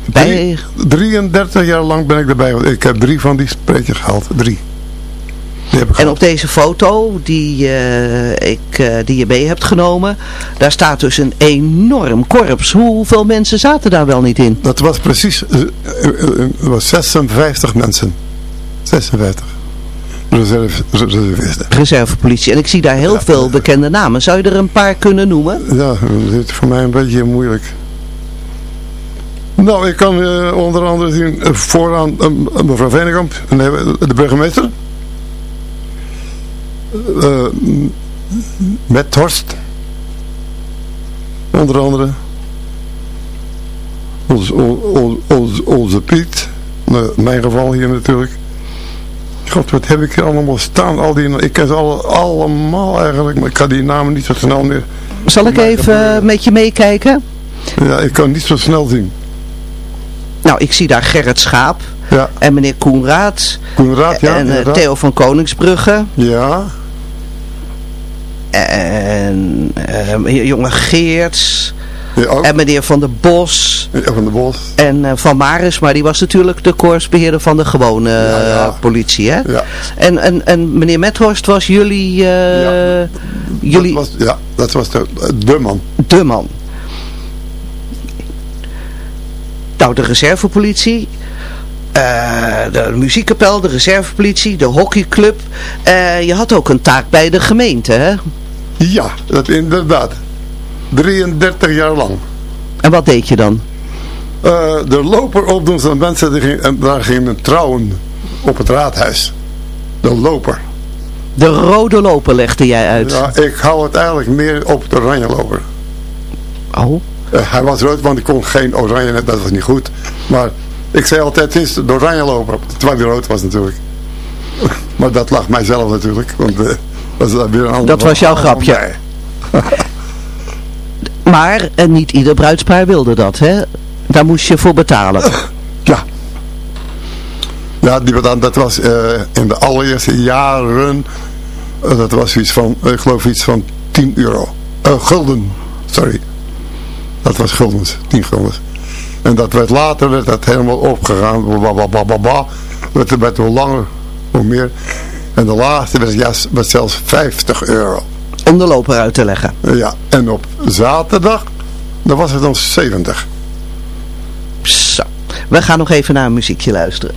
Speaker 6: bij?
Speaker 7: Drie- 33 jaar lang ben ik erbij. want Ik heb drie van die sprekers gehaald. Drie.
Speaker 6: En
Speaker 7: gehad.
Speaker 6: op deze foto die, eh, ik, eh, die je mee hebt genomen, daar staat dus een enorm korps. Hoeveel mensen zaten daar wel niet in?
Speaker 7: Dat was precies het was 56 mensen. 56. Reserve, reservisten.
Speaker 6: Reservepolitie. En ik zie daar heel
Speaker 7: Ja.
Speaker 6: veel bekende namen. Zou je er een paar kunnen noemen?
Speaker 7: Ja, dat is voor mij een beetje moeilijk. Nou, ik kan eh, onder andere zien eh, vooraan eh, mevrouw Venekamp, we de burgemeester. Met Horst. Onder andere. Onze, onze, Piet. In mijn geval hier natuurlijk. God, wat heb ik hier allemaal staan? Al die, ik ken ze alle, allemaal eigenlijk, maar ik kan die namen niet zo snel meer.
Speaker 6: Zal ik even
Speaker 7: dat-
Speaker 6: met je meekijken?
Speaker 7: Ja, ik kan niet zo snel zien.
Speaker 6: Nou, ik zie daar Gerrit Schaap
Speaker 7: Ja,
Speaker 6: en meneer Koenraad
Speaker 7: Koenraad, ja.
Speaker 6: en eh,
Speaker 7: inderdaad.
Speaker 6: Theo van Koningsbrugge
Speaker 7: Ja,
Speaker 6: en eh, jonge Geerts
Speaker 7: ja
Speaker 6: en meneer Van der Bos
Speaker 7: Ja, van de Bos.
Speaker 6: en eh, Van Maris, maar die was natuurlijk de korpsbeheerder van de gewone eh,
Speaker 7: Ja,
Speaker 6: politie, hè?
Speaker 7: Ja.
Speaker 6: En, en, en meneer Methorst was jullie, eh,
Speaker 7: Ja.
Speaker 6: jullie
Speaker 7: Dat was, ja, dat was de, de man.
Speaker 6: de man. Nou, de reservepolitie. eh, de muziekkapel, de reservepolitie, de hockeyclub. Je had ook een taak bij de gemeente, hè?
Speaker 7: Ja, dat inderdaad. 33 jaar lang.
Speaker 6: En wat deed je dan?
Speaker 7: Eh, de loper opdoen van mensen, die daar gingen trouwen op het raadhuis. De loper.
Speaker 6: De rode loper legde jij uit.
Speaker 7: Ja, ik hou het eigenlijk meer op de oranje loper.
Speaker 6: Oh.
Speaker 7: Eh, hij was rood, want ik kon geen oranje, dat was niet goed. Maar ik zei altijd, het is de oranje loper. Terwijl hij rood was natuurlijk. *laughs* maar dat lag mijzelf natuurlijk. Want eh, dat, dan weer een ander
Speaker 6: Dat was jouw grapje. *laughs* Maar en niet ieder bruidspaar wilde dat, hè? Daar moest je voor betalen.
Speaker 7: Ja. Ja, die, dat, dat was eh, in de allereerste jaren, eh, dat was iets van, ik geloof iets van 10 euro. Eh, gulden, sorry. Dat was guldens, 10 guldens. En dat werd later, werd dat helemaal opgegaan, bababababa. Werd er werd hoe langer, hoe meer. En de laatste werd, ja, werd zelfs 50 euro.
Speaker 6: Om de loper uit te leggen.
Speaker 7: Ja, en op zaterdag, dan was het dan 70.
Speaker 6: Zo. We gaan nog even naar een muziekje luisteren.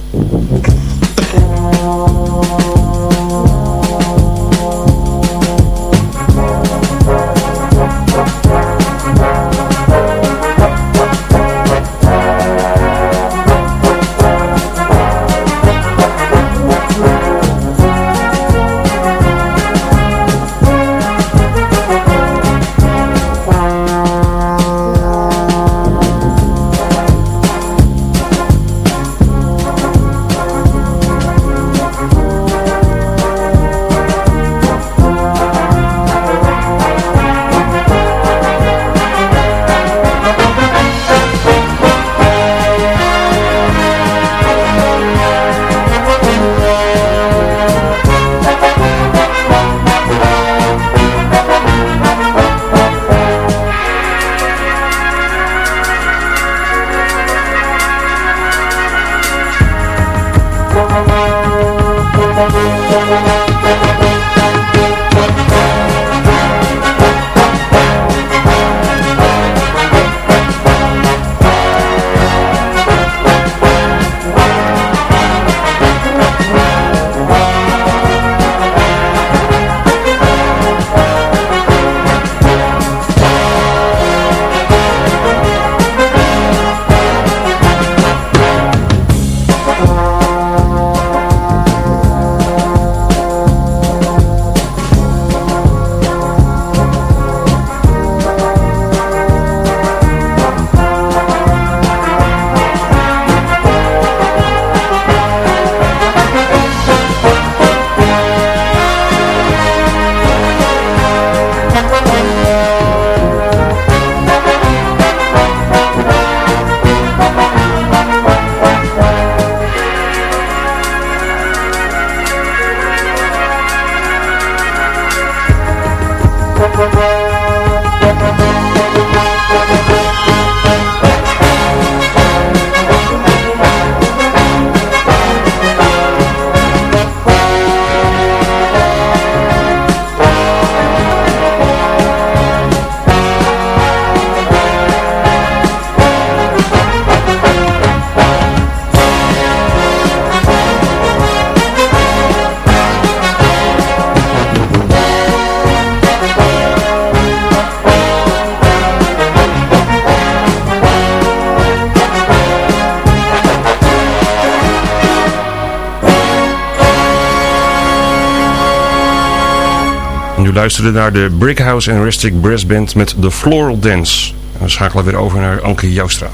Speaker 8: Luisterde naar de Brickhouse and Rustic Brass Band met The Floral Dance. En we schakelen weer over naar Anke Joustra.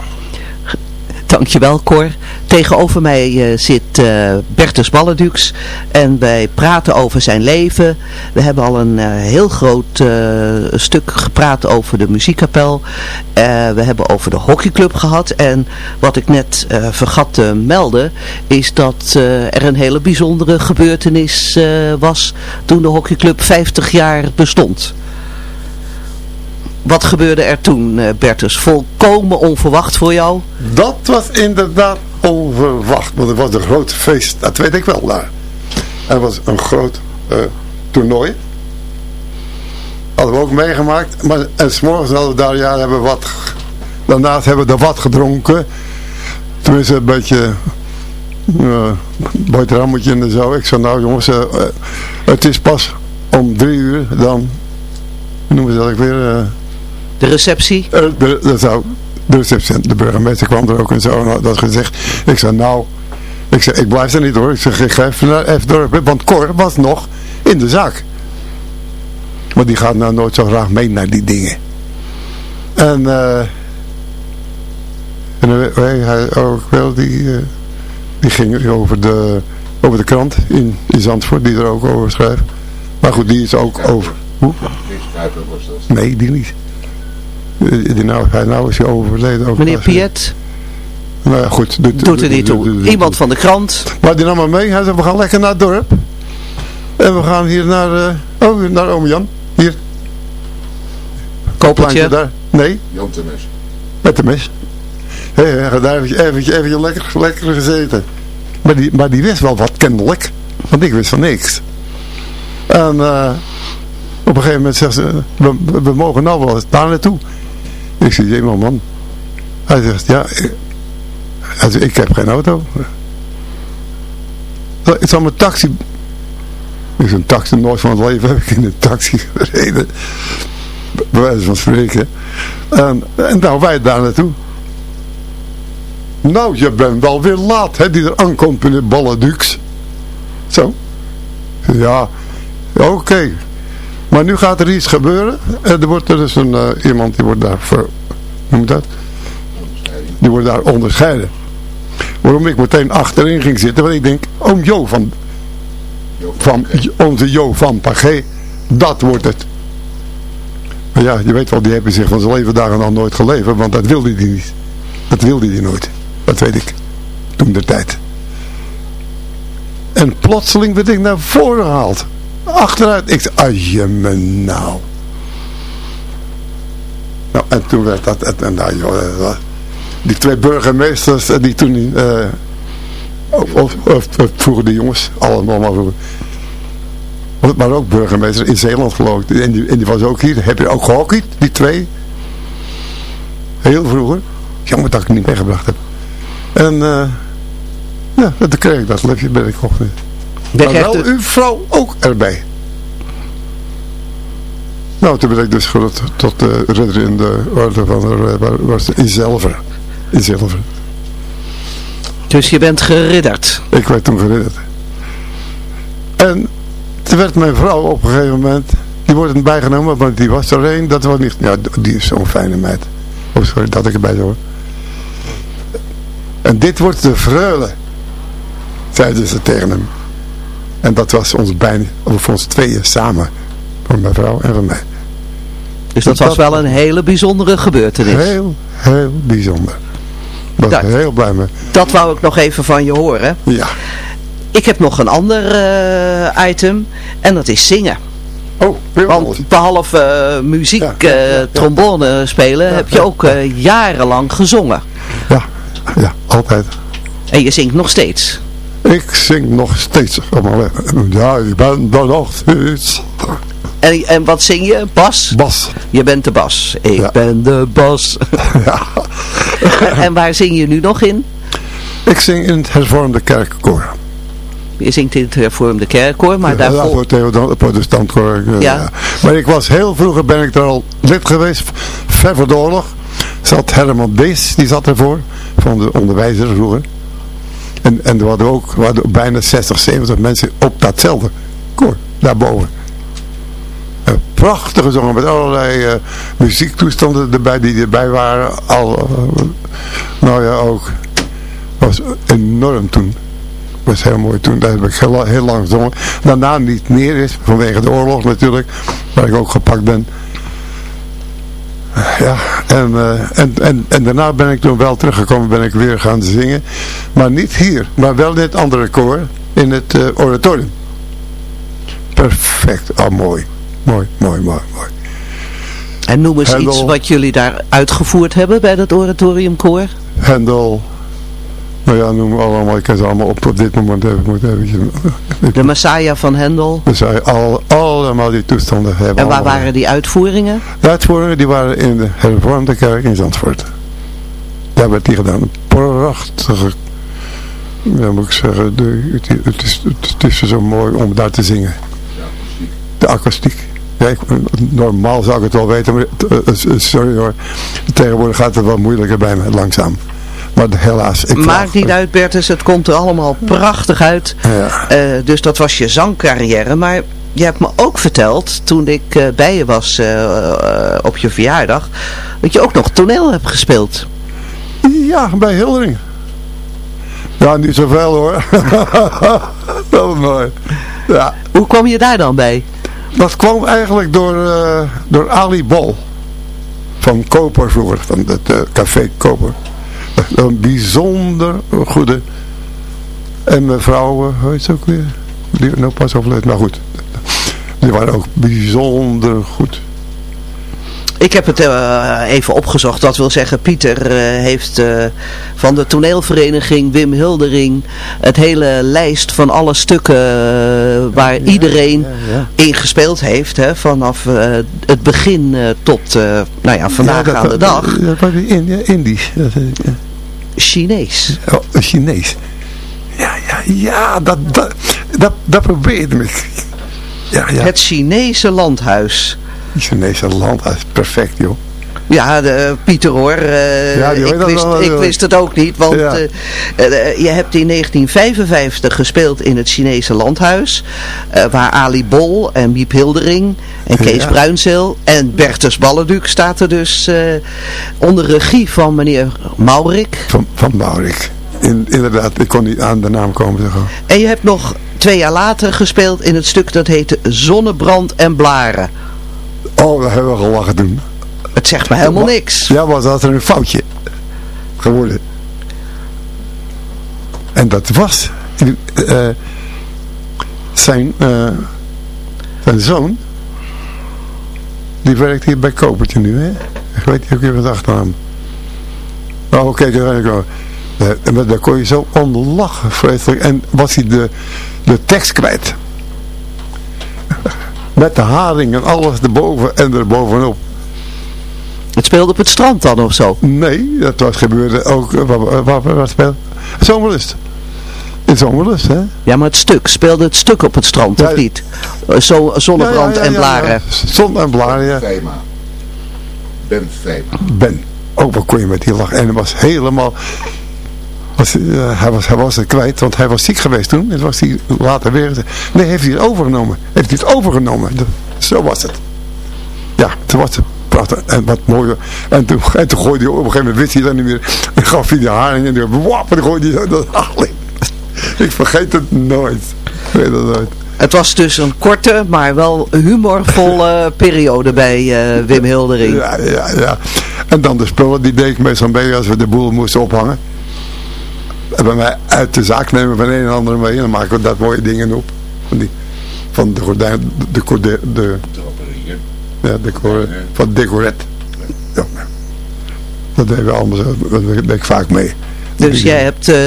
Speaker 6: Dankjewel Cor. Tegenover mij eh, zit eh Bertus Balledux en wij praten over zijn leven. We hebben al een eh, heel groot stuk gepraat over de muziekkapel. We hebben over de hockeyclub gehad en wat ik net vergat te melden is dat er een hele bijzondere gebeurtenis was toen de hockeyclub 50 jaar bestond. Wat gebeurde er toen, Bertus? Volkomen onverwacht voor jou?
Speaker 7: Dat was inderdaad onverwacht, want het was een groot feest, dat weet ik wel daar. Er was een groot eh, toernooi. Hadden we ook meegemaakt, maar en s'morgens hadden we daar, ja, hebben we wat, daarnaast hebben we er wat gedronken. Tenminste een beetje uh, boterhammetje en zo. Ik zei, nou jongens, eh, eh, het is pas om drie uur dan, noemen ze dat ook weer? eh,
Speaker 6: De receptie?
Speaker 7: eh, de, dat zou, de receptie, de burgemeester kwam er ook en zo, en had dat gezegd. Ik zei, nou, ik, zei, ik blijf er niet hoor. Ik zeg, ik ga even naar F dorp, want Cor was nog in de zaak. Maar die gaat nou nooit zo graag mee naar die dingen. En, eh en hij, hij ook wel, die, eh, die ging over de, over de krant in, in Zandvoort, die er ook over schrijft. Maar goed, die is ook over. Hoe? Nee, die niet. Die nou, hij nou is hij overleden. Ook
Speaker 6: Meneer. Piet
Speaker 7: Nou ja, goed. Doet,
Speaker 6: doet er niet toe. Iemand van de krant.
Speaker 7: Maar die nam maar mee. Hij zei, we gaan lekker naar het dorp. En we gaan hier naar, eh oh, naar oom Jan. Hier. Kooplandje daar. Nee. Jan de Mes. Met de mes. Hé, hey, daar eventjes, eventjes lekker, lekker gezeten. Maar die, maar die wist wel wat kennelijk. Want ik wist van niks. En eh, op een gegeven moment zegt ze, we, we- we mogen nou wel eens daar naartoe. Ik zeg, jee man. Hij zegt, ja, ik, hij zegt, ik heb geen auto. Ik zal mijn taxi... Ik een taxi, nooit van het leven heb ik in een taxi *laughs* gereden. Bij wijze van spreken. En, en nou, wij daar naartoe. Nou, je bent wel weer laat, hè, die er aankomt, meneer Balladux. Zo. Ja, oké. Maar nu gaat er iets gebeuren. En er wordt er dus een, eh, iemand die wordt daar ver, hoe noem dat? Die wordt daar onderscheiden. Waarom ik meteen achterin ging zitten, want ik denk, oom Jo van, van onze Jo van Pagé, dat wordt het. Maar ja, je weet wel, die hebben zich van zijn leven dagen nog nooit geleverd, want dat wilde hij niet. Dat wilde hij nooit. Dat weet ik. Toen de tijd. En plotseling werd ik naar voren gehaald. Achteruit. Ik zei, je me nou. Nou, en toen werd dat, en, nou joh, die twee burgemeesters eh, die toen, eh of, de jongens, allemaal maar vroeger. Maar ook burgemeester in Zeeland geloof ik. En die, was ook hier. Heb je ook gehockeyd, die twee? Heel vroeger. Jammer dat ik het niet meegebracht heb. En eh ja, toen kreeg ik dat ben ik nog niet. Maar wel
Speaker 6: de-
Speaker 7: uw vrouw ook erbij. Nou, toen ben ik dus groot tot de ridder in de orde van de, waar in zilver. In zilver.
Speaker 6: Dus je bent geridderd.
Speaker 7: Ik werd toen geridderd. En toen werd mijn vrouw op een gegeven moment, die wordt erbij genomen, want die was er een, dat was niet, ja, die is zo'n fijne meid. Oh, sorry, dat ik erbij hoor. En dit wordt de vreule, zeiden ze tegen hem. En dat was ons bijna, of ons tweeën samen. Van mijn vrouw en van mij.
Speaker 6: Dus dat
Speaker 7: Dat-
Speaker 6: was wel een hele bijzondere gebeurtenis.
Speaker 7: Heel, heel bijzonder. Ik was heel blij mee.
Speaker 6: Dat wou ik nog even van je horen.
Speaker 7: Ja.
Speaker 6: Ik heb nog een ander eh, item. En dat is zingen.
Speaker 7: Oh,
Speaker 6: Want behalve eh, muziek,
Speaker 7: Ja, ja, ja,
Speaker 6: eh, trombone spelen, heb je ook jarenlang gezongen.
Speaker 7: Ja, ja, altijd.
Speaker 6: En je zingt nog steeds.
Speaker 7: Ik zing nog steeds. Ja, ik ben er nog steeds.
Speaker 6: En, en wat zing je? Bas?
Speaker 7: Bas.
Speaker 6: Je bent de bas. Ik
Speaker 7: Ja.
Speaker 6: ben de bas. *laughs*
Speaker 7: Ja.
Speaker 6: en, *laughs* en waar zing je nu nog in?
Speaker 7: Ik zing in het hervormde kerkkoor.
Speaker 6: Je zingt in het hervormde kerkkoor, maar
Speaker 7: Ja,
Speaker 6: daarvoor...
Speaker 7: voor het protestantkoor. eh,
Speaker 6: Ja.
Speaker 7: ja. Maar ik was heel vroeger ben ik er al lid geweest. Ver voor de oorlog. Zat Herman Bees, die zat ervoor. Van de onderwijzer vroeger. En, en er hadden ook we hadden bijna 60, 70 mensen op datzelfde koor. Daarboven. En prachtig gezongen met allerlei eh, muziektoestanden erbij die erbij waren. Al, eh, nou ja, ook. Was enorm toen. was heel mooi toen. Daar heb ik heel, heel lang gezongen. Daarna niet meer is, vanwege de oorlog natuurlijk. Waar ik ook gepakt ben. Ja, en, eh, en, en, en daarna ben ik toen wel teruggekomen, ben ik weer gaan zingen. Maar niet hier, maar wel in het andere koor, in het eh, oratorium. Perfect, oh mooi. Mooi, mooi, mooi, mooi.
Speaker 6: En noem eens iets wat jullie daar uitgevoerd hebben bij dat oratoriumkoor.
Speaker 7: Hendel, nou ja, noem allemaal, ik kan ze allemaal op, op dit moment even, moet even,
Speaker 6: De Messiah van Hendel.
Speaker 7: zijn al, allemaal die toestanden hebben.
Speaker 6: En waar
Speaker 7: allemaal.
Speaker 6: waren die uitvoeringen?
Speaker 7: De uitvoeringen die waren in de hervormde kerk in Zandvoort. Daar werd die gedaan. Prachtige Ja, moet ik zeggen, de, het, het, is, het is zo mooi om daar te zingen. De akoestiek. Ja, ik- normaal zou ik het wel weten, maar sorry hoor. Tegenwoordig gaat het wel moeilijker bij me, langzaam. Maar helaas. Ik
Speaker 6: Maakt niet uit Bertus, het komt er allemaal prachtig uit.
Speaker 7: Ja.
Speaker 6: Eh, dus dat was je zangcarrière. Maar je hebt me ook verteld, toen ik eh, bij je was eh, op je verjaardag, dat je ook nog toneel hebt gespeeld.
Speaker 7: Ja, bij Hildering. Ja, niet zoveel hoor. *laughs* dat is mooi. Ja,
Speaker 6: Hoe kwam je daar dan bij?
Speaker 7: dat kwam eigenlijk door, door Ali Bol. Van Koper vroeger, van het café Koper. Een bijzonder goede. En mevrouw, hoe heet ze ook weer? Die nou pas overleden, maar goed. Die waren ook bijzonder goed.
Speaker 6: Ik heb het eh, even opgezocht. Dat wil zeggen, Pieter eh, heeft eh, van de toneelvereniging Wim Hildering het hele lijst van alle stukken waar iedereen
Speaker 7: ja, ja.
Speaker 6: in gespeeld heeft. Hè, vanaf eh, het begin eh, tot eh, nou ja, vandaag
Speaker 7: Ja, dat-
Speaker 6: aan de dag.
Speaker 7: Dat was in, ja, Indisch. Dat, ja.
Speaker 6: Chinees.
Speaker 7: Oh, Chinees. Ja, ja, ja, dat, dat, dat, dat probeerde ik. Ja, ja,
Speaker 6: Het Chinese landhuis.
Speaker 7: het Chinese land, dat is perfect, joh.
Speaker 6: Ja, de, Pieter hoor. eh,
Speaker 7: Ja,
Speaker 6: ik,
Speaker 7: dat
Speaker 6: wist,
Speaker 7: wel
Speaker 6: ik
Speaker 7: natuurlijk.
Speaker 6: wist het ook niet. Want
Speaker 7: Ja.
Speaker 6: eh, eh, je hebt in 1955 gespeeld in het Chinese landhuis. eh, waar Ali Bol en Miep Hildering en Kees
Speaker 7: Ja.
Speaker 6: Bruinzeel en Bertus Balleduc staat er dus eh, onder regie van meneer Maurik.
Speaker 7: Van, van Maurik. In, inderdaad, ik kon niet aan de naam komen. Zeg maar.
Speaker 6: En je hebt nog twee jaar later gespeeld in het stuk dat heette Zonnebrand en Blaren.
Speaker 7: Oh, daar hebben we gelachen toen.
Speaker 6: Het zegt me helemaal niks.
Speaker 7: Ja, was dat er een foutje geworden. En dat was eh, zijn, eh, zijn zoon. Die werkt hier bij Kopertje nu, hè? Ik weet niet ook even wat achternaam. Oh, oké, daar ik wel. Eh, daar kon je zo om lachen, vreselijk. En was hij de, de tekst kwijt. Met de haring en alles erboven en erbovenop.
Speaker 6: Het speelde op het strand dan of zo.
Speaker 7: Nee, dat was gebeurde ook, eh, waar, waar, waar, waar speel? Zomerlust. In Zomerlust, hè?
Speaker 6: Ja, maar het stuk, speelde het stuk op het strand
Speaker 7: Ja,
Speaker 6: of niet? Eh, Zo, zonnebrand
Speaker 7: Ja, ja, ja,
Speaker 6: en blaren.
Speaker 7: ja. Zon en blaren, ja.
Speaker 5: Thema. Ben Thema.
Speaker 7: Ben. Ook wat kon je met die lach. En hij was helemaal... Was, eh, hij, was, hij was het kwijt, want hij was ziek geweest toen. En was hij later weer... Nee, heeft hij het overgenomen. Heeft hij het overgenomen. Zo was het. Ja, toen was het prachtig. En wat mooier. En toen, en toen gooide hij op een gegeven moment, wist hij dat niet meer. En gaf hij de haring en die wap, en dan gooide hij dat haring. Ik vergeet het nooit. Ik weet het nooit.
Speaker 6: Het was dus een korte, maar wel humorvolle *laughs* periode bij eh, Wim Hildering.
Speaker 7: Ja, ja, ja. En dan de spullen, die deed ik meestal mee als we de boel moesten ophangen. En bij mij uit de zaak nemen van een en ander mee. En dan maken we dat mooie dingen op. Van, die, van de gordijn, de, de, de, ja, de, cor- van decoret. Ja. Dat deden we allemaal zo. Dat deed ik vaak mee.
Speaker 6: Dus jij hebt eh,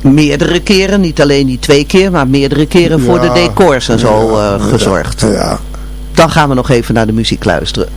Speaker 6: meerdere keren, niet alleen die twee keer, maar meerdere keren voor de decors en zo eh, gezorgd.
Speaker 7: Ja, ja.
Speaker 6: Dan gaan we nog even naar de muziek luisteren.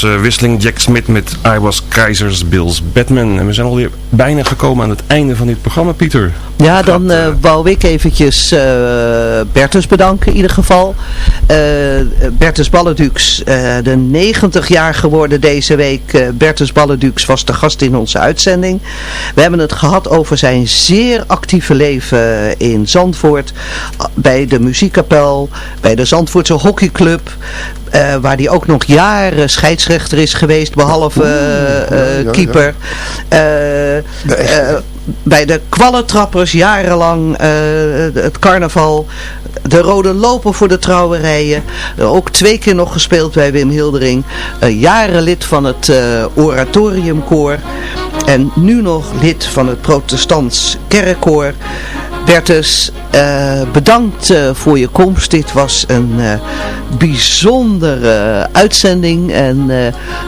Speaker 8: Was uh, wisseling Jack Smith met I Was Keizers Bills Batman. En we zijn alweer bijna gekomen aan het einde van dit programma, Pieter.
Speaker 6: Ja, dan uh, wou ik eventjes uh, Bertus bedanken in ieder geval. Bertus Balledux, de 90 jaar geworden deze week. Bertus Balledux was de gast in onze uitzending. We hebben het gehad over zijn zeer actieve leven in Zandvoort. Bij de muziekkapel, bij de Zandvoortse hockeyclub. Uh, waar hij ook nog jaren scheidsrechter is geweest, behalve uh, uh, keeper. bij de kwallentrappers jarenlang het carnaval. De rode loper voor de trouwerijen. ook twee keer nog gespeeld bij Wim Hildering. jaren lid van het oratoriumkoor. En nu nog lid van het protestants kerkkoor. Bertus, uh, bedankt uh, voor je komst. Dit was een uh, bijzondere uitzending. En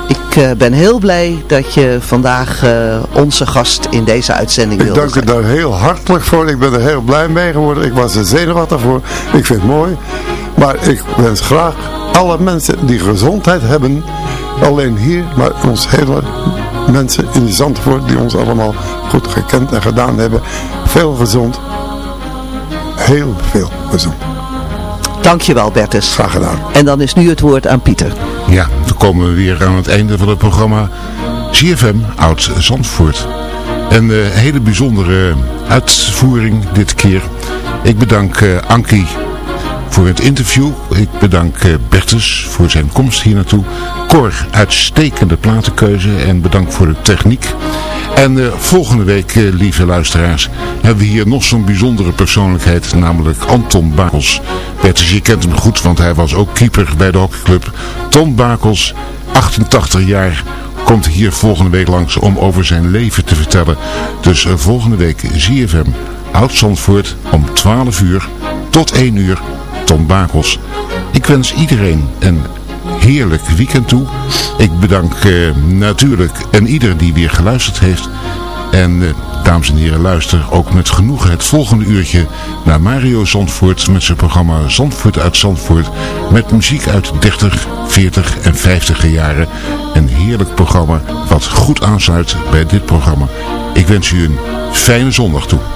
Speaker 6: ik ben heel blij dat je vandaag onze gast in deze uitzending wilde
Speaker 7: Ik dank je daar heel hartelijk voor. Ik ben er heel blij mee geworden. Ik was er zenuwachtig voor. Ik vind het mooi. Maar ik wens graag alle mensen die gezondheid hebben. Alleen hier, maar ons hele mensen in Zandvoort die ons allemaal goed gekend en gedaan hebben. Veel gezond heel veel gezond.
Speaker 6: Dankjewel Bertus.
Speaker 7: Graag gedaan.
Speaker 6: En dan is nu het woord aan Pieter.
Speaker 5: Ja, dan komen we weer aan het einde van het programma CFM Oud Zandvoort. Een uh, hele bijzondere uitvoering dit keer. Ik bedank uh, Ankie voor het interview. Ik bedank uh, Bertus voor zijn komst hier naartoe. Cor, uitstekende platenkeuze en bedankt voor de techniek. En uh, volgende week, uh, lieve luisteraars, hebben we hier nog zo'n bijzondere persoonlijkheid, namelijk Anton Bakels. Bertus, je kent hem goed, want hij was ook keeper bij de hockeyclub. Ton Bakels, 88 jaar, komt hier volgende week langs om over zijn leven te vertellen. Dus uh, volgende week ZFM Oud-Zandvoort om 12 uur tot 1 uur, Ton Bakels. Ik wens iedereen een heerlijk weekend toe. Ik bedank uh, natuurlijk en ieder die weer geluisterd heeft. En uh, dames en heren, luister ook met genoegen het volgende uurtje naar Mario Zandvoort met zijn programma Zandvoort uit Zandvoort. Met muziek uit 30, 40 en 50 jaren. Een heerlijk programma wat goed aansluit bij dit programma. Ik wens u een fijne zondag toe.